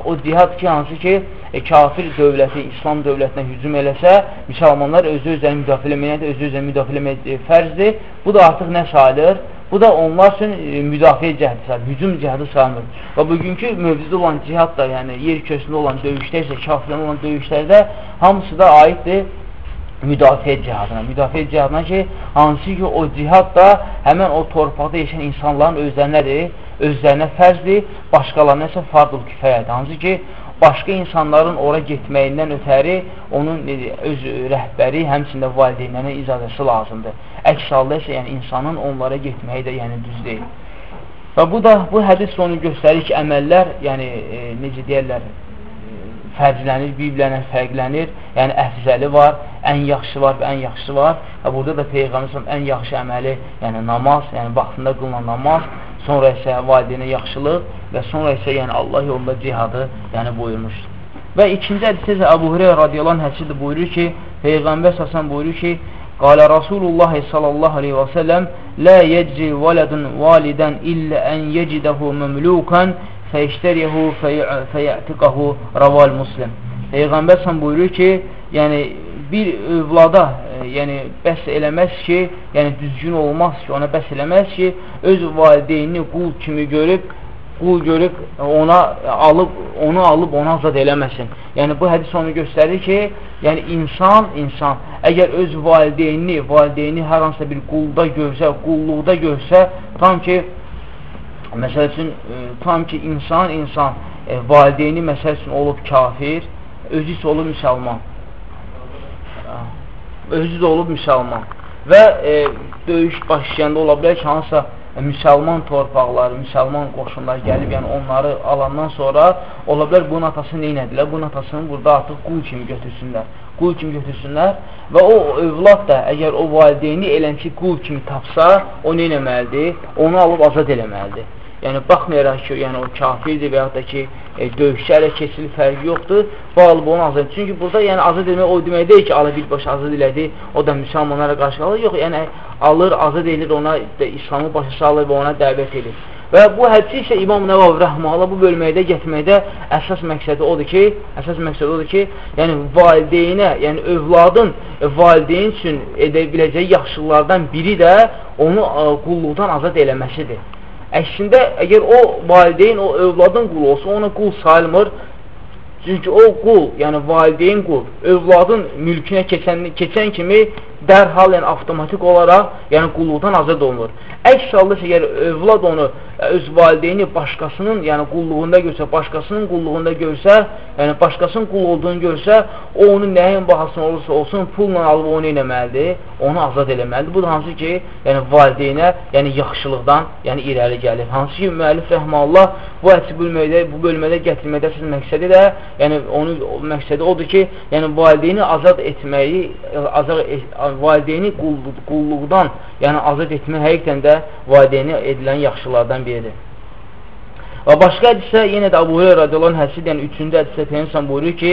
o cihad ki, hansı ki, e, kafir dövləti, İslam dövlətinə hücum eləsə, müsəlmanlar özü özlərini müdafiə eləməyə, özü özlərini müdafiə eləməyə e, fərzdir. Bu da artıq nə sayılır? Bu da onlar üçün e, müdafiə cəhdi sayılır, hücum cəhdi sayılır. Və bugünkü mövcud olan cihad da, yəni yer köçündə olan döyüşdə isə, kafirlərin olan döyüşlərdə hamısı da aiddir müdafiə cihadına. Müdafiə cihadına ki, hansı ki o cihad da həmən o torpaqda yaşayan insanların özlərinədir, özlərinə fərzdir, başqalarına isə fardul kifayədir. Hansı ki, başqa insanların ora getməyindən ötəri onun öz rəhbəri, həmçində valideynlərin icazəsi lazımdır. Əks halda isə yəni, insanın onlara getməyi də yəni, düz deyil. Və bu da bu hədis onu göstərir ki, əməllər, yəni e, necə deyərlər, fərclənir, bir-birlərinə fərqlənir. Yəni əfzəli var, ən yaxşı var və ən yaxşı var. Və burada da Peyğəmbər ən yaxşı əməli, yəni namaz, yəni vaxtında qılınan namaz, sonra isə valideynə yaxşılıq və sonra isə yəni Allah yolunda cihadı yəni buyurmuşdur. Və ikinci hədisdə isə Əbu Hüreyrə radiyallahu anh hədisi buyurur ki, Peyğəmbər səsən buyurur ki, Qalə Rasulullah sallallahu aleyhi və səlləm Lə yəcri vələdun validən illə ən yecidəhu məmlukan fəyiştəriyyəhu fəyətiqəhu raval muslim. Peyğəmbər sən buyurur ki, yəni bir övlada yəni bəs eləməz ki, yəni düzgün olmaz ki, ona bəs eləməz ki, öz valideynini qul kimi görüb qul görüb ona alıb onu alıb ona azad eləməsin. Yəni bu hədis onu göstərir ki, yəni insan insan əgər öz valideynini, valideyni hər hansısa bir qulda görsə, qulluqda görsə, tam ki məsəl üçün e, tam ki insan insan e, valideyni məsəl üçün olub kafir, özü isə olub müsəlman özü də olub müsəlman və e, döyüş başlayanda ola bilər ki, hansısa müsəlman torpaqları, müsəlman qoşunlar gəlib, yəni onları alandan sonra ola bilər bunun atası neynədilər? Bunun atasını burada artıq qul kimi götürsünlər. Qul kimi götürsünlər və o övlad da əgər o valideyni elənki qul kimi tapsa, o neynəməlidir? Onu alıb azad eləməlidir. Yəni, baxmayaraq ki, yəni, o kafirdir və yaxud da ki, e, döyüşçü ələ keçilir, fərqi yoxdur. Bu alıb onu azad. Çünki burada yəni, azad etmək o demək deyil ki, alıb birbaşa azad elədi, o da müsəlmanlara qarşı alır. Yox, yəni, alır, azad edilir, ona da İslamı başa salır və ona dəvət edir. Və bu hədisi isə İmam Nəvavi Rəhmələ bu bölməkdə gətirməkdə əsas məqsədi odur ki, əsas məqsədi odur ki, yəni valideynə, yəni övladın valideyn üçün edə biləcəyi yaxşılıqlardan biri də onu qulluqdan azad eləməsidir. Əksində, əgər o valideyn, o övladın qulu olsa, ona qul sayılmır. Çünki o qul, yəni valideyn qul, övladın mülkünə keçən, keçən kimi dərhal, yəni avtomatik olaraq, yəni qulluqdan azad olunur. Əks halda əgər övlad onu e, öz valideyni başqasının, yəni qulluğunda görsə, başqasının qulluğunda görsə, yəni başqasının qul olduğunu görsə, o onu nəyin bahasına olursa olsun, pulla alıb onu eləməlidir, onu azad eləməlidir. Bu da hansı ki, yəni valideynə, yəni yaxşılıqdan, yəni irəli gəlir. Hansı ki, müəllif rəhməllah bu hədisi bölmədə, bu bölmədə gətirməkdə siz məqsədi də, yəni onun məqsədi odur ki, yəni valideyni azad etməyi, azad et, valideyni qulluqdan, yəni azad etmək həqiqətən də valideyni edilən yaxşılardan biridir. Və başqa hədisdə yenə də Əbu Hüreyrə radiyallahu anh hədisi, yəni üçüncü hədisdə Peyğəmbər buyurur ki: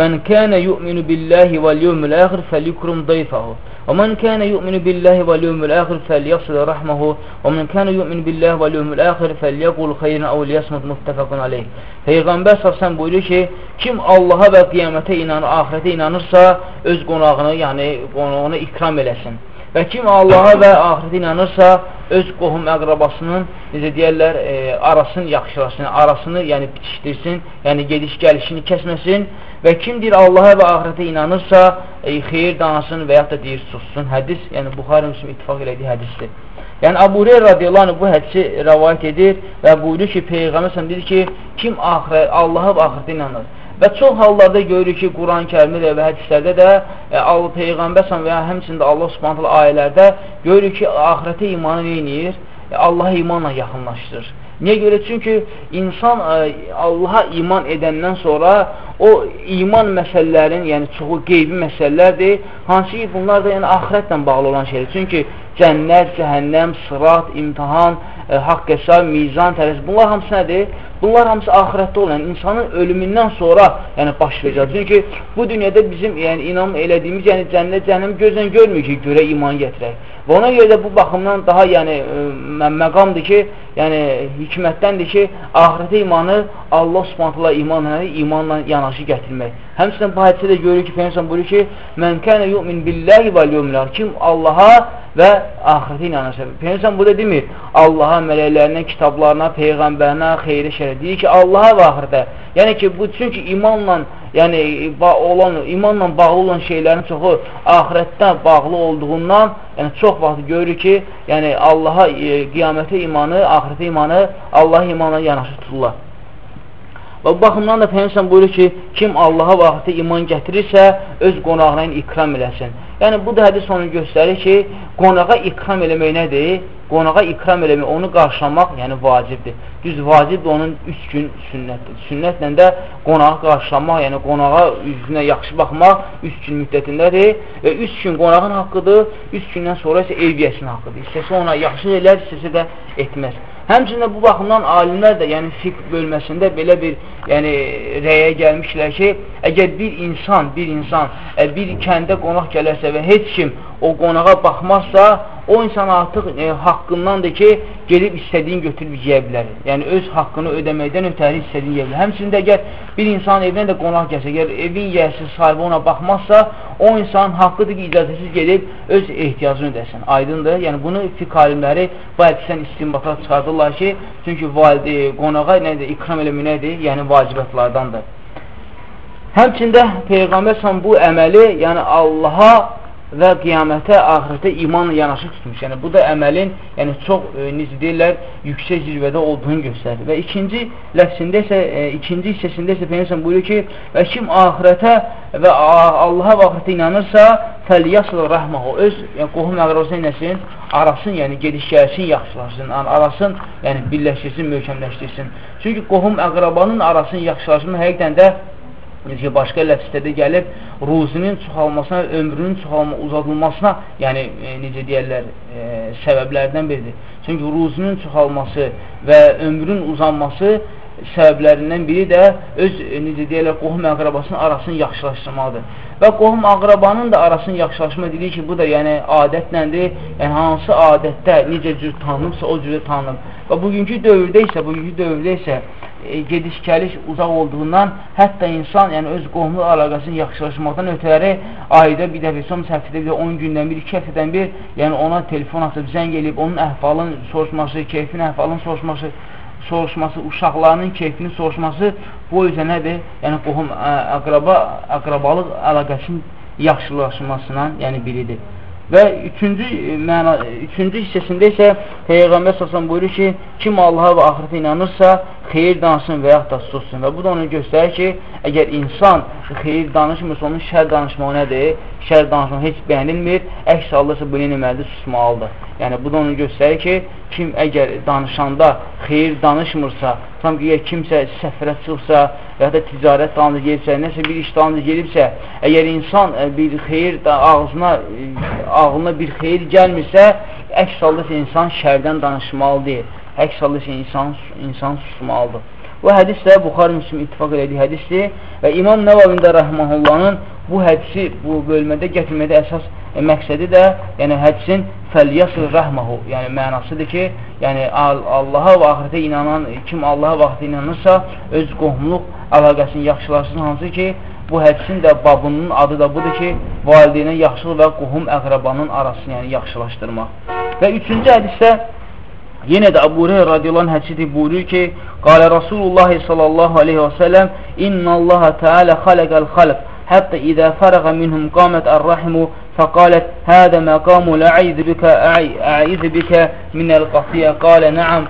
"Mən kana yu'minu billahi vel yevmil axir felyukrim dayfahu." Və men kana yu'minu billahi vel yevmil axir felyasil rahmehu və men kana yu'minu billahi vel yevmil axir felyaqul xeyran aw liyasmut muttafaqun alayh. Peyğəmbər sallallahu buyurur ki, kim Allaha və qiyamətə inanır, axirətə inanırsa, öz qonağını, yəni qonağını ikram eləsin. Və kim Allaha və axirətə inanırsa, öz qohum əqrabasının, necə deyərlər, e, arasını yaxşılasın, arasını yəni bitişdirsin, yəni gediş-gəlişini kəsməsin və kim deyir Allaha və axirətə inanırsa, e, xeyir danasın və yaxud da deyir sussun. Hədis, yəni Buxarı Müslim ittifaq elədiyi hədisdir. Yəni Əbu Hüreyra radiyallahu bu hədisi rəvayət edir və buyurur ki, Peyğəmbər deyir ki, kim axirə, Allaha və axirətə inanır Və çox hallarda görürük ki, Quran-ı kərimdə və hədislərdə də e, Peyğəmbər və ya həmçində Allah subhanətlə ayələrdə görürük ki, ahirətə imanı neynir? E, Allaha imanla yaxınlaşdırır. Niyə görə? Çünki insan e, Allaha iman edəndən sonra o iman məsələlərin, yəni çoxu qeybi məsələlərdir. Hansı ki, bunlar da yəni axirətlə bağlı olan şeydir. Çünki cənnət, cəhənnəm, sırat, imtihan, e, haqq hesab, mizan, tərəz, bunlar hamısı nədir? Bunlar hamısı axirətdə olan, insanın ölümündən sonra yəni baş verəcək. Çünki bu dünyada bizim yəni inam elədiyimiz, yəni cənnət, cəhənnəm gözlə görmür ki, görə iman gətirək. Və ona görə də bu baxımdan daha yəni ə, məqamdır ki, yəni hikmətdəndir ki, axirətə imanı Allah Subhanahu imanla, imanla yanaşı gətirmək. Həmçinin bu hədisdə də görürük ki, Peyğəmbər buyurur ki, "Mən kana yu'min billahi vel yevmil Kim Allaha və axirətə inanırsa. Peyğəmbər burada demir, Allaha, mələklərinə, kitablarına, peyğəmbərinə, xeyri şərə. Deyir ki, Allaha və axirətə. Yəni ki, bu çünki imanla, yəni olan, imanla bağlı olan şeylərin çoxu axirətdə bağlı olduğundan, yəni çox vaxt görürük ki, yəni Allaha e, qiyamətə imanı, axirətə imanı, Allah imanla yanaşı tuturlar. Və bu baxımdan da Peygəmbər buyurur ki, kim Allaha və axirətə iman gətirirsə, öz qonağına ikram eləsin. Yəni, bu da hədis onu göstərir ki, qonağa ikram eləmək nədir? Qonağa ikram eləmək, onu qarşılamaq, yəni vacibdir. Düz vacibdir onun üç gün sünnətdir. Sünnətlə də qonağı qarşılamaq, yəni qonağa üzünə yaxşı baxmaq üç gün müddətindədir və üç gün qonağın haqqıdır, üç gündən sonra isə evgəsinin haqqıdır. İstəsə ona yaxşı elər, istəsə də etməz. Həmçində bu baxımdan alimlər də, yəni fiqh bölməsində belə bir yəni rəyə gəlmişlər ki, əgər bir insan, bir insan bir kəndə qonaq gələrsə və heç kim o qonağa baxmazsa, o insan artıq e, haqqındandır ki, gedib istədiyini götürüb yeyə bilər. Yəni, öz haqqını ödəməkdən ötəri istədiyini yeyə bilər. Həmçində, əgər bir insan evinə də qonaq gəlsə, əgər evin yiyəsi sahibi ona baxmazsa, o insan haqqıdır ki, icazəsiz gedib öz ehtiyacını ödəsin. Aydındır. Yəni, bunu fiqh alimləri bu hədisdən istinbata çıxardırlar ki, çünki validi qonağa nədir, ikram eləmək nədir? Yəni, vacibətlardandır. Həmçində Peyğəmbər bu əməli, yəni Allaha və qiyamətə, axirətə imanla yanaşı tutmuş. Yəni, bu da əməlin yəni, çox, e, necə deyirlər, yüksək zirvədə olduğunu göstərir. Və ikinci ləfsində isə, e, ikinci hissəsində isə Peyyəsən buyurur ki, və kim axirətə və Allaha və axirətə inanırsa, fəliyasıl rəhməhu, öz yəni, qohum əqrabasına nəsin, arasın, yəni gediş-gəlsin, yaxşılaşsın, arasın, yəni birləşdirsin, möhkəmləşdirsin. Çünki qohum əqrabanın arasını yaxşılaşma həqiqdən də Necə ki, başqa ləfsdə gəlib, ruzinin çoxalmasına, ömrünün çoxalma, uzadılmasına, yəni, e, necə deyərlər, e, səbəblərdən biridir. Çünki ruzinin çoxalması və ömrün uzanması səbəblərindən biri də öz, e, necə deyərlər, qohum əqrabasının arasını yaxşılaşdırmalıdır. Və qohum əqrabanın da arasını yaxşılaşma dedik ki, bu da yəni adətləndir, yəni hansı adətdə necə cür tanınıbsa o cürə tanınıb. Və bugünkü dövrdə isə, bugünkü dövrdə isə e, gediş-gəliş uzaq olduğundan hətta insan yəni öz qohumluq əlaqəsinin yaxşılaşmaqdan ötəri ayda bir dəfə, son həftədə bir də 10 gündən bir, 2 həftədən bir, yəni ona telefon atıb zəng eləyib, onun əhvalın soruşması, keyfin əhvalın soruşması, soruşması, uşaqlarının keyfini soruşması bu özə nədir? Yəni qohum əqraba, əqrabalıq əlaqəsinin yaxşılaşmasından, yəni biridir. Və üçüncü, e, məna, üçüncü hissəsində isə Peyğəmbər səsən buyurur ki, kim Allaha və axirətə inanırsa, xeyir danışsın və yaxud da sussun. Və bu da onu göstərir ki, əgər insan xeyir danışmırsa, onun şər danışmağı nədir? Şər danışmağı heç bəyənilmir, əks alırsa bu eləməlidir, susmalıdır. Yəni, bu da onu göstərir ki, kim əgər danışanda xeyir danışmırsa, tam ki, kimsə səfərə çıxsa və ya da ticarət dalınca gelibsə, nəsə bir iş dalınca gelibsə, əgər insan e, bir xeyir ağzına, e, ağlına bir xeyir gəlmirsə, əks alırsa insan şərdən danışmalıdır. Əks alırsa insan, insan susmalıdır. Bu hədis də Buxar Müslim ittifak elədiyi hədisdir və İmam Nəvavində Rəhməhullahın bu hədisi bu bölmədə gətirmədə əsas e, məqsədi də yəni hədisin fəlyasıl rəhməhu yəni mənasıdır ki, yəni Allaha və axirətə inanan, kim Allaha və axirətə inanırsa, öz qohumluq əlaqəsini yaxşılaşsın, hansı ki, bu hədisin də babının adı da budur ki, valideynə yaxşılıq və qohum əqrabanın arasını yəni yaxşılaşdırmaq. Və üçüncü hədisdə Yenə də Abu Hurayra radiyallahu anh hədisdə buyurur ki, qala Rasulullah sallallahu alayhi və sallam, "İnnallaha taala xalaqal xalq, hətta izə faraga minhum qamat ar-rahimu فقالت هذا مقام لا أعيذ بك أعيذ بك من القصية قال نعم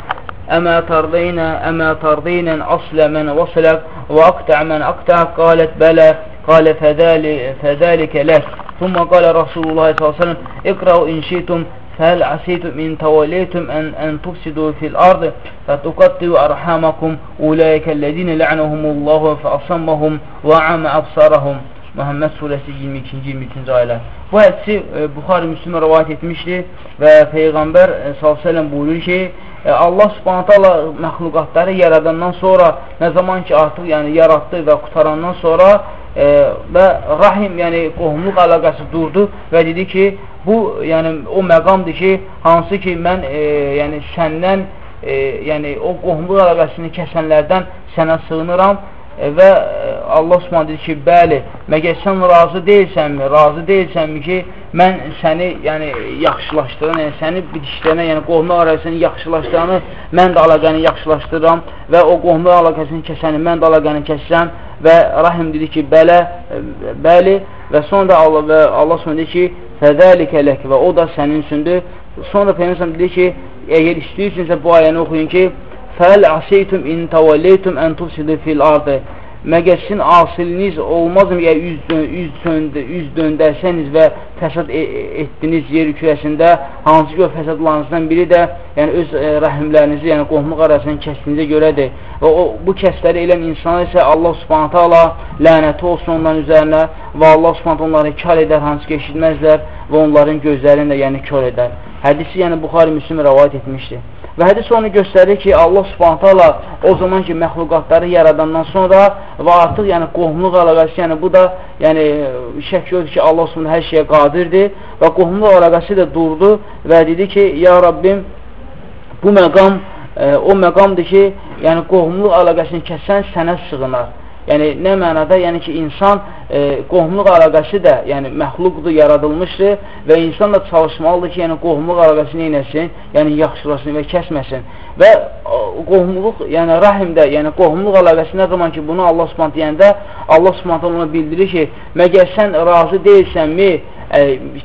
أما ترضين أما ترضين أصل من وصلك وأقطع من أقطعك قالت بلى قال فذلك, فذلك لك ثم قال رسول الله صلى الله عليه وسلم اقرأوا إن شئتم فهل عسيتم إن توليتم أن, أن تفسدوا في الأرض فتقطعوا أرحامكم أولئك الذين لعنهم الله فأصمهم وعم أبصارهم Məhəmməd surəsi 22-23-cü ayələr. Bu hədisi e, Buxari Müslümə rəvayət etmişdir və Peyğəmbər e, s.ə.v buyurur ki, e, Allah subhanətə Allah məxluqatları yaradandan sonra, nə zaman ki artıq yəni, yaratdı və qutarandan sonra e, və rahim, yəni qohumluq əlaqəsi durdu və dedi ki, bu yəni o məqamdır ki, hansı ki mən e, yəni səndən e, yəni o qohumluq əlaqəsini kəsənlərdən sənə sığınıram və e, Allah Subhanahu dedi ki, bəli, məgər sən razı deyilsənmi, razı deyilsənmi ki, mən səni yəni yaxşılaşdıran, yəni səni bitişlərinə, yəni qohumluq əlaqəsini yaxşılaşdıranı mən də əlaqəni yaxşılaşdırıram və o qohumluq əlaqəsini kəsəni mən də əlaqəni kəssəm və Rahim dedi ki, bələ, e, bəli və sonra da Allah və Allah Subhanahu dedi ki, fədəlikə lək və o da sənin üçündür. Sonra Peyğəmbər dedi ki, əgər istəyirsinizsə bu ayəni oxuyun ki, Fəl aseytum in təvəlleytum ən tufsidu fil ardı. Məgər sizin asiliniz olmazmı ya üz, üz, döndə, üz döndərsəniz və fəsad e, e etdiniz yer kürəsində, hansı ki o fəsadlarınızdan biri də yəni öz e, rəhimlərinizi, yəni qohumluq arasını kəsdiyinizə görədir. Və o, bu kəsləri elən insanlar isə Allah subhanətə Allah lənəti olsun onların üzərinə və Allah subhanətə onları kar edər, hansı ki eşitməzlər və onların gözlərini də yəni kör edər. Hədisi yəni Buxari Müslüm rəvayət etmişdir. Və hədis onu göstərir ki, Allah subhanətələ o zaman ki, məxluqatları yaradandan sonra və artıq yəni qohumluq əlaqəsi, yəni bu da yəni şək yoxdur ki, Allah subhanətə hər şeyə qadirdir və qohumluq əlaqəsi də durdu və dedi ki, ya Rabbim, bu məqam e, o məqamdır ki, yəni qohumluq əlaqəsini kəsən sənə sığınar. Yəni, nə mənada? Yəni ki, insan e, qohumluq əlaqəsi də yəni, məxluqdur, yaradılmışdır və insan da çalışmalıdır ki, yəni qohumluq əlaqəsini neynəsin, yəni yaxşılasın və kəsməsin. Və qohumluq, yəni rahimdə, yəni qohumluq əlaqəsi nə zaman ki, bunu Allah subhanət deyəndə, Allah subhanət ona bildirir ki, məgər sən razı deyilsənmi, ə,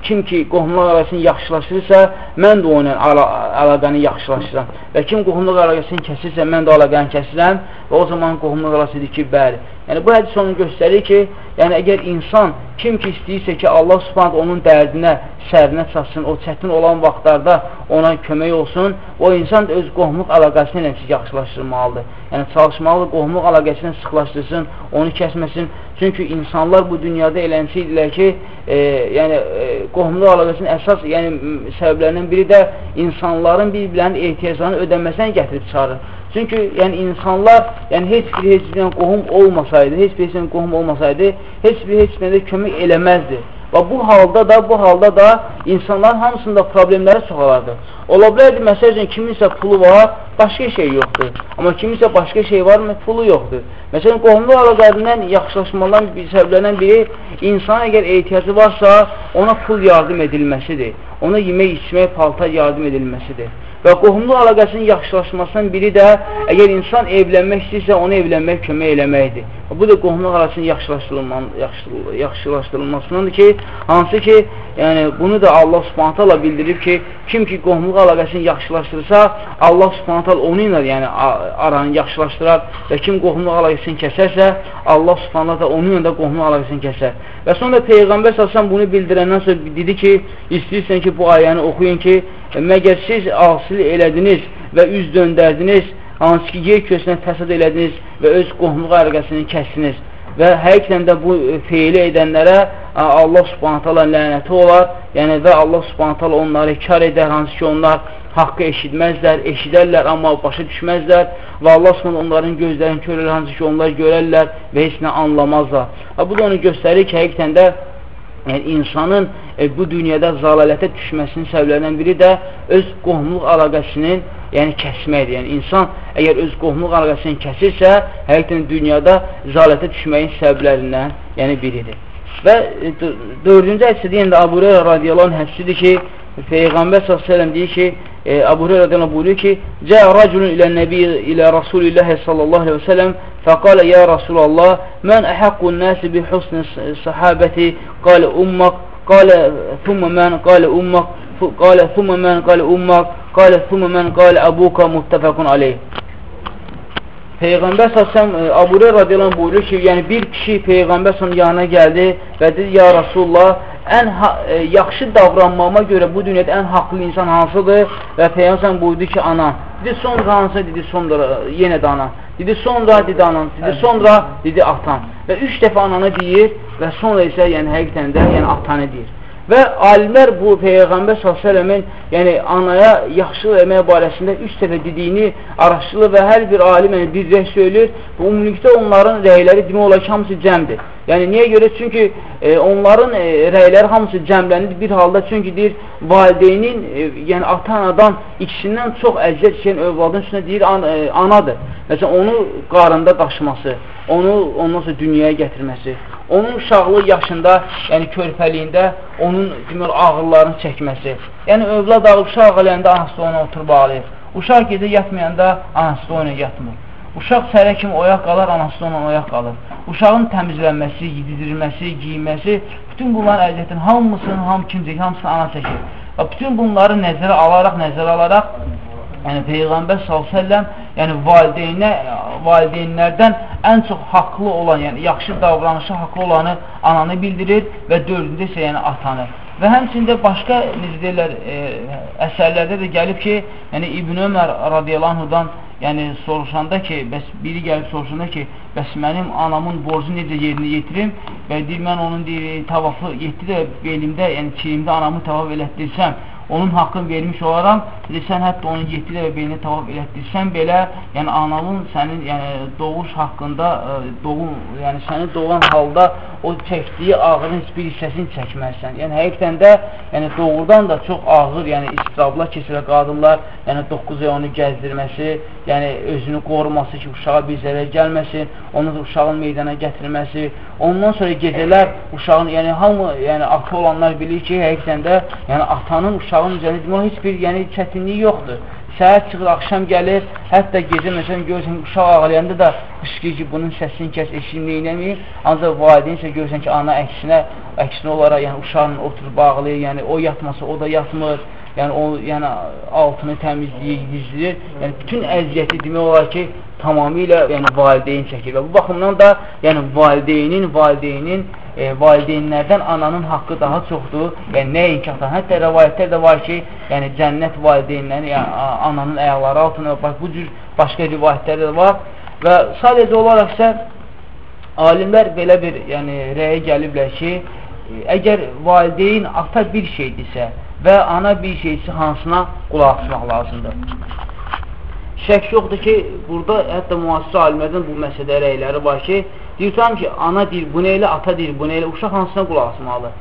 kim ki qohumluq əlaqəsini yaxşılaşırsa, mən də onun əla əlaqəni yaxşılaşıram. Və kim qohumluq əlaqəsini kəsirsə, mən də əlaqəni kəsirəm və o zaman qohumluq əlaqəsidir ki, bəli. Yəni, bu hədis onu göstərir ki, yəni əgər insan kim ki istəyirsə ki, Allah subhanət onun dərdinə, sərinə çatsın, o çətin olan vaxtlarda ona kömək olsun, o insan da öz qohumluq əlaqəsini ilə yaxşılaşdırmalıdır. Yəni, çalışmalıdır, qohumluq əlaqəsini sıxlaşdırsın, onu kəsməsin. Çünki insanlar bu dünyada elənsəydilər ki, e, yəni e, qohumluq əlaqəsinin əsas yəni, səbəblərindən biri də insanların bir-birlərinin ehtiyaclarını ödənməsindən gətirib çıxarır. Çünki yəni insanlar, yəni heç bir heç birdən qohum olmasaydı, heç bir heç birdən qohum olmasaydı, heç bir heç birdən kömək eləməzdi. Və bu halda da, bu halda da insanların hamısında problemləri çoxalardı. Ola bilərdi, məsəl üçün, kiminsə pulu var, başqa şey yoxdur. Amma kimisə başqa şey var, pulu yoxdur. Məsələn, qohumluq əlaqələrindən yaxşılaşmaların səbəblərindən biri insan əgər ehtiyacı varsa, ona pul yardım edilməsidir. Ona yemək, içmək, paltar yardım edilməsidir. Və qohumluq əlaqəsinin yaxşılaşmasının biri də əgər insan evlənmək istəyirsə, onu evlənmək kömək eləməkdir. Bu da qohumluq əlaqəsinin yaxşılaşdırılmasındandır ki, hansı ki, yəni bunu da Allah Subhanahu taala bildirib ki, kim ki qohumluq əlaqəsini yaxşılaşdırsa, Allah Subhanahu taala onu ilə yəni aranı yaxşılaşdırar və kim qohumluq əlaqəsini kəsərsə, Allah Subhanahu taala onun ilə də qohumluq əlaqəsini kəsər. Və sonra peyğəmbər sallallahu bunu bildirəndən sonra dedi ki, istəyirsən ki, bu ayəni oxuyun ki, məgər siz asili elədiniz və üz döndərdiniz, hansı ki, yer kösünə fəsad elədiniz və öz qohumluq əlaqəsini kəsdiniz və həqiqətən də bu feili edənlərə Allah subhanət hala lənəti olar, yəni və Allah subhanət hala onları kar edər, hansı ki, onlar haqqı eşitməzlər, eşidərlər, amma başa düşməzlər və Allah subhanət onların gözlərini körür, hansı ki, onlar görərlər və heç nə anlamazlar. Bu da onu göstərir ki, həqiqətən də yəni insanın e, bu dünyada zalalətə düşməsinin səbəblərindən biri də öz qohumluq əlaqəsinin yəni kəsməkdir. Yəni insan əgər öz qohumluq əlaqəsini kəsirsə, həqiqətən dünyada zalətə düşməyin səbəblərindən yəni biridir. Və e, dördüncü hədisdə yenə də Abu Hurayra radiyallahu anh hədisidir ki, Peyğəmbər s.ə.v deyir ki, e, Abu Hurayra radiyallahu buyuruyor ki, Cəə raculun ilə nəbi ilə Rasulillahi sallallahu aleyhi və sələm fəqalə ya Rasulallah, mən əhəqqun nəsi bi husni sahabəti qalə ummaq, qalə thumma mən, qalə ummaq, qalə thumma mən, qalə ummaq, qalə thumma mən, qalə əbuka muttəfəqun aleyh. Peyğəmbər səsəm Abu Hurayra radiyallahu buyurur ki, yəni bir kişi Peyğəmbər səsəm yanına gəldi və dedi, ya Rasulullah, ən e, yaxşı davranmama görə bu dünyada ən haqlı insan hansıdır? Və Peyğəmbər buyurdu ki, ana. Dedi, sonra hansı? Dedi, sonra yenə də ana. Dedi, sonra dedi anan. Dedi, sonra dedi atan. Və üç dəfə ananı deyir və sonra isə yəni həqiqətən də yəni atanı deyir. Və alimlər bu Peyğəmbər s.ə.v-in yəni anaya yaxşı vermək barəsində üç dəfə dediyini araşdırılır və hər bir alim yəni, bir rəy söylür və ümumilikdə onların rəyləri demək olar ki, hamısı cəmdir. Yəni niyə görə? Çünki e, onların e, rəyləri hamısı cəmlənir bir halda. Çünki deyir, valideynin, e, yəni ata-anadan ikisindən çox əziyyət çəkən övladın üstünə deyir, an, e, anadır. Məsələn, onu qarında daşıması, onu ondan sonra dünyaya gətirməsi, onun uşaqlıq yaşında, yəni körpəliyində onun demək, ağırlarını çəkməsi. Yəni, övlad ağır, uşaq ağırlayanda anası ona oturub ağlayır. Uşaq gecə yatmayanda anası ona yatmır. Uşaq sərə kimi oyaq qalar, anası ona oyaq qalır. Uşağın təmizlənməsi, yedirilməsi, giyinməsi, bütün bunların əziyyətin hamısını, ham kim çəkir, hamısını ana çəkir. Və bütün bunları nəzərə alaraq, nəzərə alaraq yəni Peyğəmbər s.ə.v yəni valideynə, valideynlərdən ən çox haqlı olan, yəni yaxşı davranışı haqlı olanı ananı bildirir və dördüncü isə yəni atanı. Və həmçində başqa necə deyirlər, e, əsərlərdə də gəlib ki, yəni İbn Ömər radiyallahu yəni soruşanda ki, bəs biri gəlib soruşanda ki, bəs mənim anamın borcu necə yerinə yetirim? Və deyir, mən onun deyir, tavafı yetdi də belimdə, yəni çirimdə anamı tavaf elətdirsəm, onun haqqını vermiş olaram, sən hətta onun 7 dəfə beynini tavaf elətdirsən belə, yəni ananın sənin yəni, doğuş haqqında, ə, e, doğum, yəni səni doğan halda o çəkdiyi ağırın heç bir hissəsini çəkməzsən. Yəni həqiqətən də yəni doğrudan da çox ağır, yəni istirablar keçirə qadınlar, yəni 9 ay onu gəzdirməsi, yəni özünü qoruması ki, uşağa bir zərər gəlməsin, onu da uşağın meydana gətirməsi, ondan sonra gecələr uşağın, yəni hamı, yəni ata olanlar bilir ki, həqiqətən də yəni atanın uşağın üzərində heç bir yəni çətinliyi yoxdur. Səhər çıxır, axşam gəlir, hətta gecə məsələn görürsən uşaq ağlayanda da qışqır ki, bunun səsini kəs, eşini neynəmir. Ancaq valideyn isə görürsən ki, ana əksinə, əksinə olaraq yəni uşağın oturub ağlayır, yəni o yatmasa o da yatmır yəni o yəni altını təmizləyir, gizləyir. Yəni bütün əziyyəti demək olar ki, tamamilə yəni valideyn çəkir və bu baxımdan da yəni valideynin valideynin e, valideynlərdən ananın haqqı daha çoxdur. Yəni nəinki ata. Hətta rəvayətlər də var ki, yəni cənnət valideynlərin yəni, ananın ayaqları altında bax bu cür başqa rivayətlər də var və sadəcə olaraq isə alimlər belə bir yəni rəyə gəliblər ki, əgər valideyn ata bir şeydirsə, və ana bir şeysi hansına qulaq asmaq lazımdır. Şək yoxdur ki, burada hətta müasir alimlərdən bu məsələ rəyləri var ki, deyirəm ki, ana deyir, bu nə ilə, ata deyir, bu nə ilə, uşaq hansına qulaq asmalı?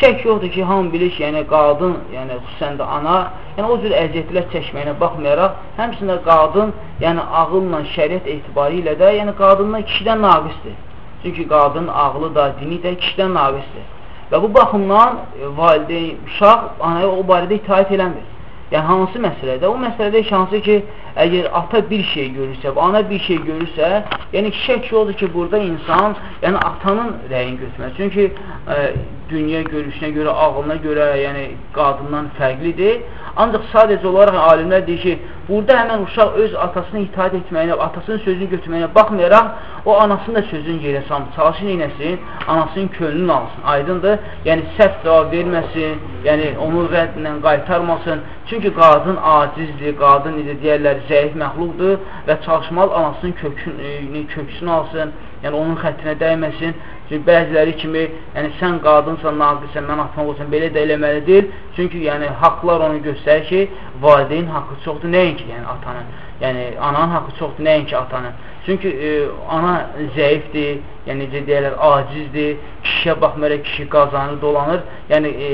şək yoxdur ki, hamı bilir ki, yəni qadın, yəni xüsusən də ana, yəni o cür əziyyətlər çəkməyinə baxmayaraq, həmçində qadın, yəni ağılla, şəriət etibarı ilə də, yəni qadından kişidən naqisdir. Çünki qadın ağlı da, dini də kişidən naqisdir. Və bu baxımdan e, valideyn, uşaq anaya o barədə itaət eləmir. Yəni, hansı məsələdə? O məsələdə şansı ki, əgər ata bir şey görürsə, ana bir şey görürsə, yəni şək odur ki, burada insan, yəni atanın rəyini götürməz. Çünki ə, e, dünya görüşünə görə, ağlına görə, yəni qadından fərqlidir. Ancaq sadəcə olaraq alimlər deyir ki, burada həmən uşaq öz atasına itaat etməyinə, atasının sözünü götürməyinə baxmayaraq, o anasının da sözünü yerə salmış, çalışın eyləsin, anasının könlünü alsın, aydındır. Yəni, sərt cavab verməsin, yəni onu rədlə qaytarmasın. Çünki qadın acizdir, qadın necə deyərlər, zəif məxluqdur və çalışmalı anasının kökünü, köksünü alsın, yəni onun xətrinə dəyməsin. Çünki bəziləri kimi, yəni sən qadınsan, naqisən, mən atmaq olsan, belə də eləməli deyil. Çünki yəni haqlar onu göstərir ki, valideyn haqqı çoxdur, nəinki yəni atanın. Yəni ananın haqqı çoxdur, nəinki atanın. Çünki e, ana zəifdir, yəni necə deyərlər, acizdir, kişiyə baxmayaraq kişi qazanır, dolanır. Yəni e,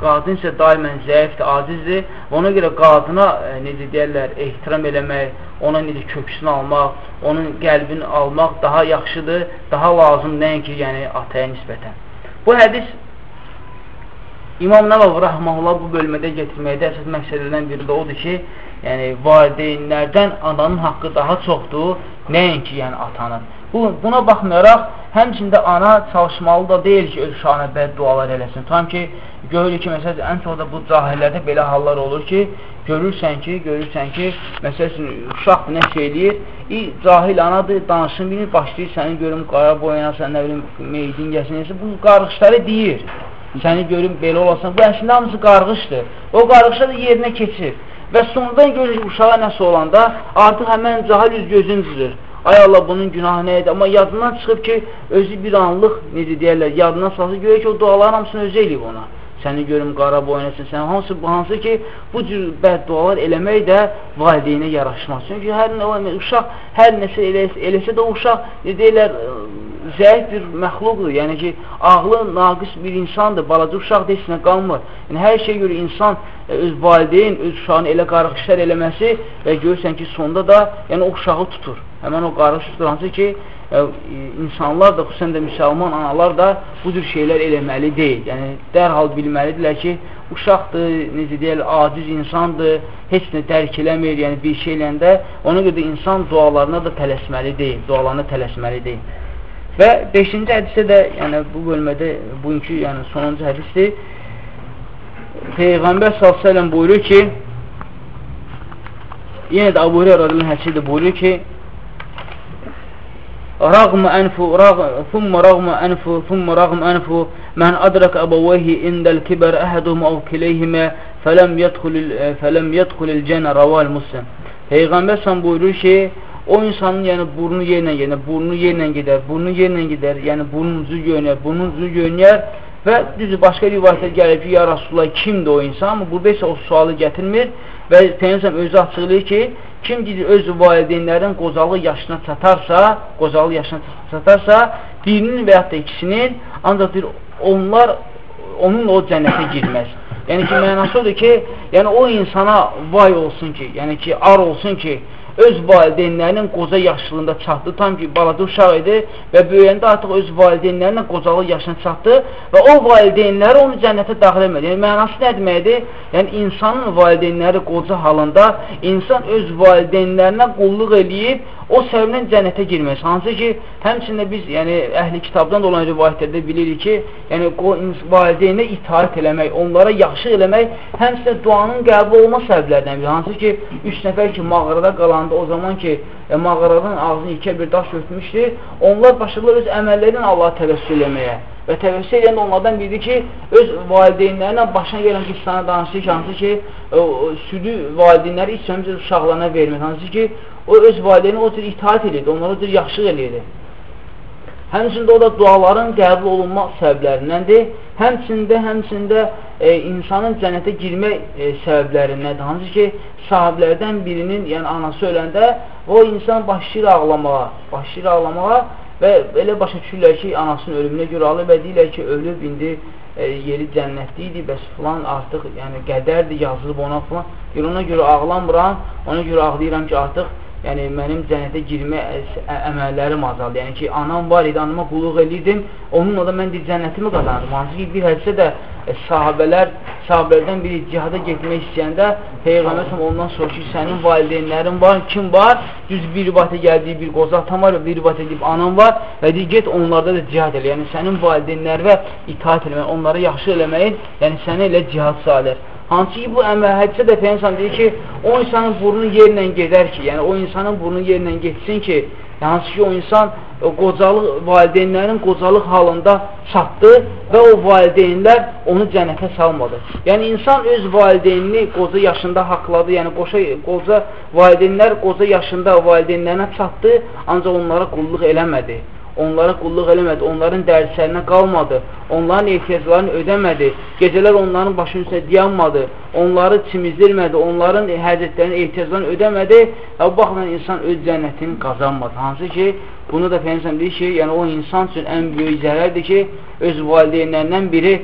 qadın isə daimən zəifdir, acizdir. Ona görə qadına e, necə deyərlər, ehtiram eləmək, ona necə köksünü almaq, onun qəlbini almaq daha yaxşıdır, daha lazım nəinki, yəni ataya nisbətən. Bu hədis İmam Nəvav Rəhməhullah bu bölmədə getirməkdə əsas məqsədlərdən biri də odur ki, yəni valideynlərdən ananın haqqı daha çoxdur, nəinki yəni atanın. Bu, buna baxmayaraq, həmçində ana çalışmalı da deyil ki, öz uşağına bəd dualar eləsin. Tam ki, görürük ki, məsələn, ən çox da bu cahillərdə belə hallar olur ki, görürsən ki, görürsən ki, məsələn, uşaq nə şey eləyir, cahil anadır, danışın bilir, başlayır səni görüm qara boyanasan, nə bilim, meydin gəlsin, bu qarğışları deyir. Səni görüm belə olasan, bu əslində hamısı qarğışdır. O qarğışlar da yerinə keçir. Və sonradan görür uşağa nəsə olanda artıq həmən cahil üz gözün cızır. Ay Allah bunun günahı nə idi? Amma yadından çıxıb ki, özü bir anlıq, necə deyərlər, yadından salsa görür ki, o duaların hamısını özü eləyib ona. Səni görüm qara boynasın, sən hansı, hansı ki, bu cür bəddualar eləmək də valideynə yaraşmaz. Çünki hər uşaq hər nəsə eləsə, eləsə də o uşaq, deyirlər, zəif bir məxluqdur. Yəni ki, ağlı naqis bir insandır. Balaca uşaq desinə qalmır. Yəni, hər şey görə insan e, öz valideyn, öz uşağını elə qarıq işlər eləməsi və görürsən ki, sonda da yəni, o uşağı tutur. Həmən o qarıq tutur. Hansı ki, ə, e, insanlar da, xüsusən də müsəlman analar da bu cür şeylər eləməli deyil. Yəni, dərhal bilməlidirlər ki, uşaqdır, necə deyək, aciz insandır, heç nə dərk eləmir, yəni bir şey eləndə, ona görə də insan dualarına da tələsməli deyil, dualarına tələsməli deyil. Və 5-ci hədisdə də, yəni bu bölmədə bugünkü, yəni sonuncu hədisdir. Peyğəmbər s.ə.v buyurur ki, yenə də Abu Hüreyra radiyallahu hədisi buyurur ki, رغم أنف رغم ثم رغم أنف ثم رغم أنف من أدرك أبويه عند الكبر أحدهما أو كليهما فلم يدخل فلم يدخل الجنة رواه مسلم Peyğəmbər sən buyurur ki, o insanın yəni burnu yerlə yəni burnu yerlə gedər, burnu yerlə gedər, yəni burnun ucu görünər, burnun ucu görünər və düzdür, başqa rivayətlər gəlir ki, ya Rasulullah kimdir o insan? Burada isə o sualı gətirmir və Peyyəmsəm özü açıqlayır ki, kim deyir, öz valideynlərin qocalıq yaşına çatarsa, qocalıq yaşına çatarsa, birinin və yaxud da ikisinin, ancaq deyir, onlar onunla o cənnətə girməz. Yəni ki, mənası odur ki, yəni o insana vay olsun ki, yəni ki, ar olsun ki, öz valideynlərinin qoca yaşlılığında çatdı, tam ki, balaca uşaq idi və böyüyəndə artıq öz valideynlərinin qocalıq yaşına çatdı və o valideynləri onu cənnətə daxil etmədi. Yəni, mənası nə deməkdir? Yəni, insanın valideynləri qoca halında insan öz valideynlərinə qulluq eləyib, o səbəblə cənnətə girməz. Hansı ki, həmçində biz, yəni, əhli kitabdan da olan rivayətlərdə bilirik ki, yəni, valideynə itaat eləmək, onlara yaxşı eləmək, həmçində duanın qəbul olma səbəblərdən biri. Hansı ki, üç nəfər ki, mağarada qalanda o zaman ki, e, mağaradan ağzını ikə bir daş ötmüşdü, onlar başladılar öz əməllərini Allaha təvəssül eləməyə. Və təvəssül edən onlardan biri ki, öz valideynlərinə başına gələn qissanı danışır ki, hansı ki, o, südü valideynləri içməmizə uşaqlarına vermək. Hansı ki, o öz valideyni o cür itaat edirdi, onlara o cür yaxşıq edirdi. Həmçində o da duaların qəbul olunma səbəblərindəndir. Həmçində, həmçində e, insanın cənnətə girmək e, səbəblərindəndir. Hansı ki, sahiblərdən birinin, yəni anası öləndə o insan başlayır ağlamağa, başlayır ağlamağa Və elə başa düşürlər ki, anasının ölümünə görə alır və deyirlər ki, ölüb indi e, yeri cənnətli idi, bəs filan artıq yəni qədərdir, yazılıb ona filan. Deyir, ona görə ağlamıram, ona görə ağlayıram ki, artıq yəni mənim cənnətə girmə əməllərim azaldı. Yəni ki, anam var idi, anama qulluq edirdim, onunla da mən cənnətimi qazanırdım. Hansı ki, bir hədisə də e, sahabələr, sahabələrdən biri cihada getmək istəyəndə Peyğəmbər ondan soruşur ki, sənin valideynlərin var, kim var? Düz bir rivayətə gəldiyi bir qoza atam var və bir rivayətə edib anam var və deyir, get onlarda da cihad elə. Yəni sənin valideynlərə itaat eləməyin, onlara yaxşı eləməyin, yəni sənə elə cihad salir. Hansı ki, bu hədisə də insan deyir ki, o insanın burnu yerlə gedər ki, yəni o insanın burnu yerlə getsin ki, hansı ki, o insan o qocalıq, valideynlərin qocalıq halında çatdı və o valideynlər onu cənnətə salmadı. Yəni, insan öz valideynini qoca yaşında haqladı, yəni qoşa, qoca valideynlər qoca yaşında valideynlərinə çatdı, ancaq onlara qulluq eləmədi onlara qulluq eləmədi, onların dərslərinə qalmadı, onların ehtiyaclarını ödəmədi, gecələr onların başının üstə diyanmadı, onları çimizdirmədi, onların həzətlərini, ehtiyaclarını ödəmədi və bu baxımdan insan öz cənnətini qazanmadı. Hansı ki, bunu da Peygəmbər deyir ki, yəni o insan üçün ən böyük zərərdir ki, öz valideynlərindən biri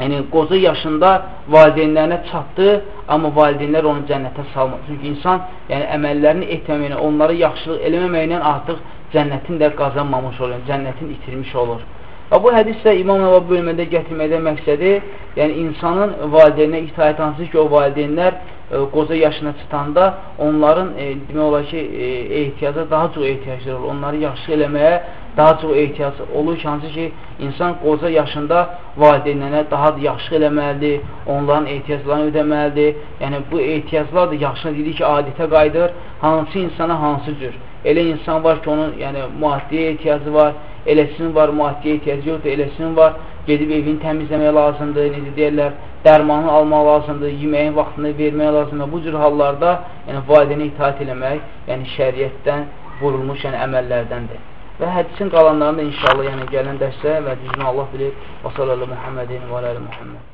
yəni qoca yaşında valideynlərinə çatdı, amma valideynlər onu cənnətə salmadı. Çünki insan yəni əməllərini etməməklə, onları yaxşılıq eləməməklə artıq cənnətin də qazanmamış olur, cənnətin itirmiş olur. Və bu hədis də İmam Nəvab bölmədə gətirməkdə məqsədi, yəni insanın valideyninə itaət hansı ki, o valideynlər e, qoca yaşına çıxanda onların e, demək olar ki, e, ehtiyaca daha çox ehtiyacları olur. Onları yaxşı eləməyə daha çox ehtiyac olur ki, hansı ki, insan qoca yaşında valideynlərə daha da yaxşı eləməlidir, onların ehtiyaclarını ödəməlidir. Yəni, bu ehtiyaclar da yaxşı dedik ki, adətə qayıdır, hansı insana hansı cür. Elə insan var ki, onun yəni, maddiyə ehtiyacı var, eləsinin var, maddiyə ehtiyacı yoxdur, eləsinin var, gedib evini təmizləmək lazımdır, necə deyərlər, dərmanı almaq lazımdır, yeməyin vaxtını vermək lazımdır. Bu cür hallarda yəni, valideynə itaat eləmək, yəni şəriətdən vurulmuş yəni, əməllərdəndir. Və hədisin qalanlarını inşallah yəni, gələn dərsdə və düzünü Allah bilir. Və sallallahu Muhammedin və aləli Muhammed.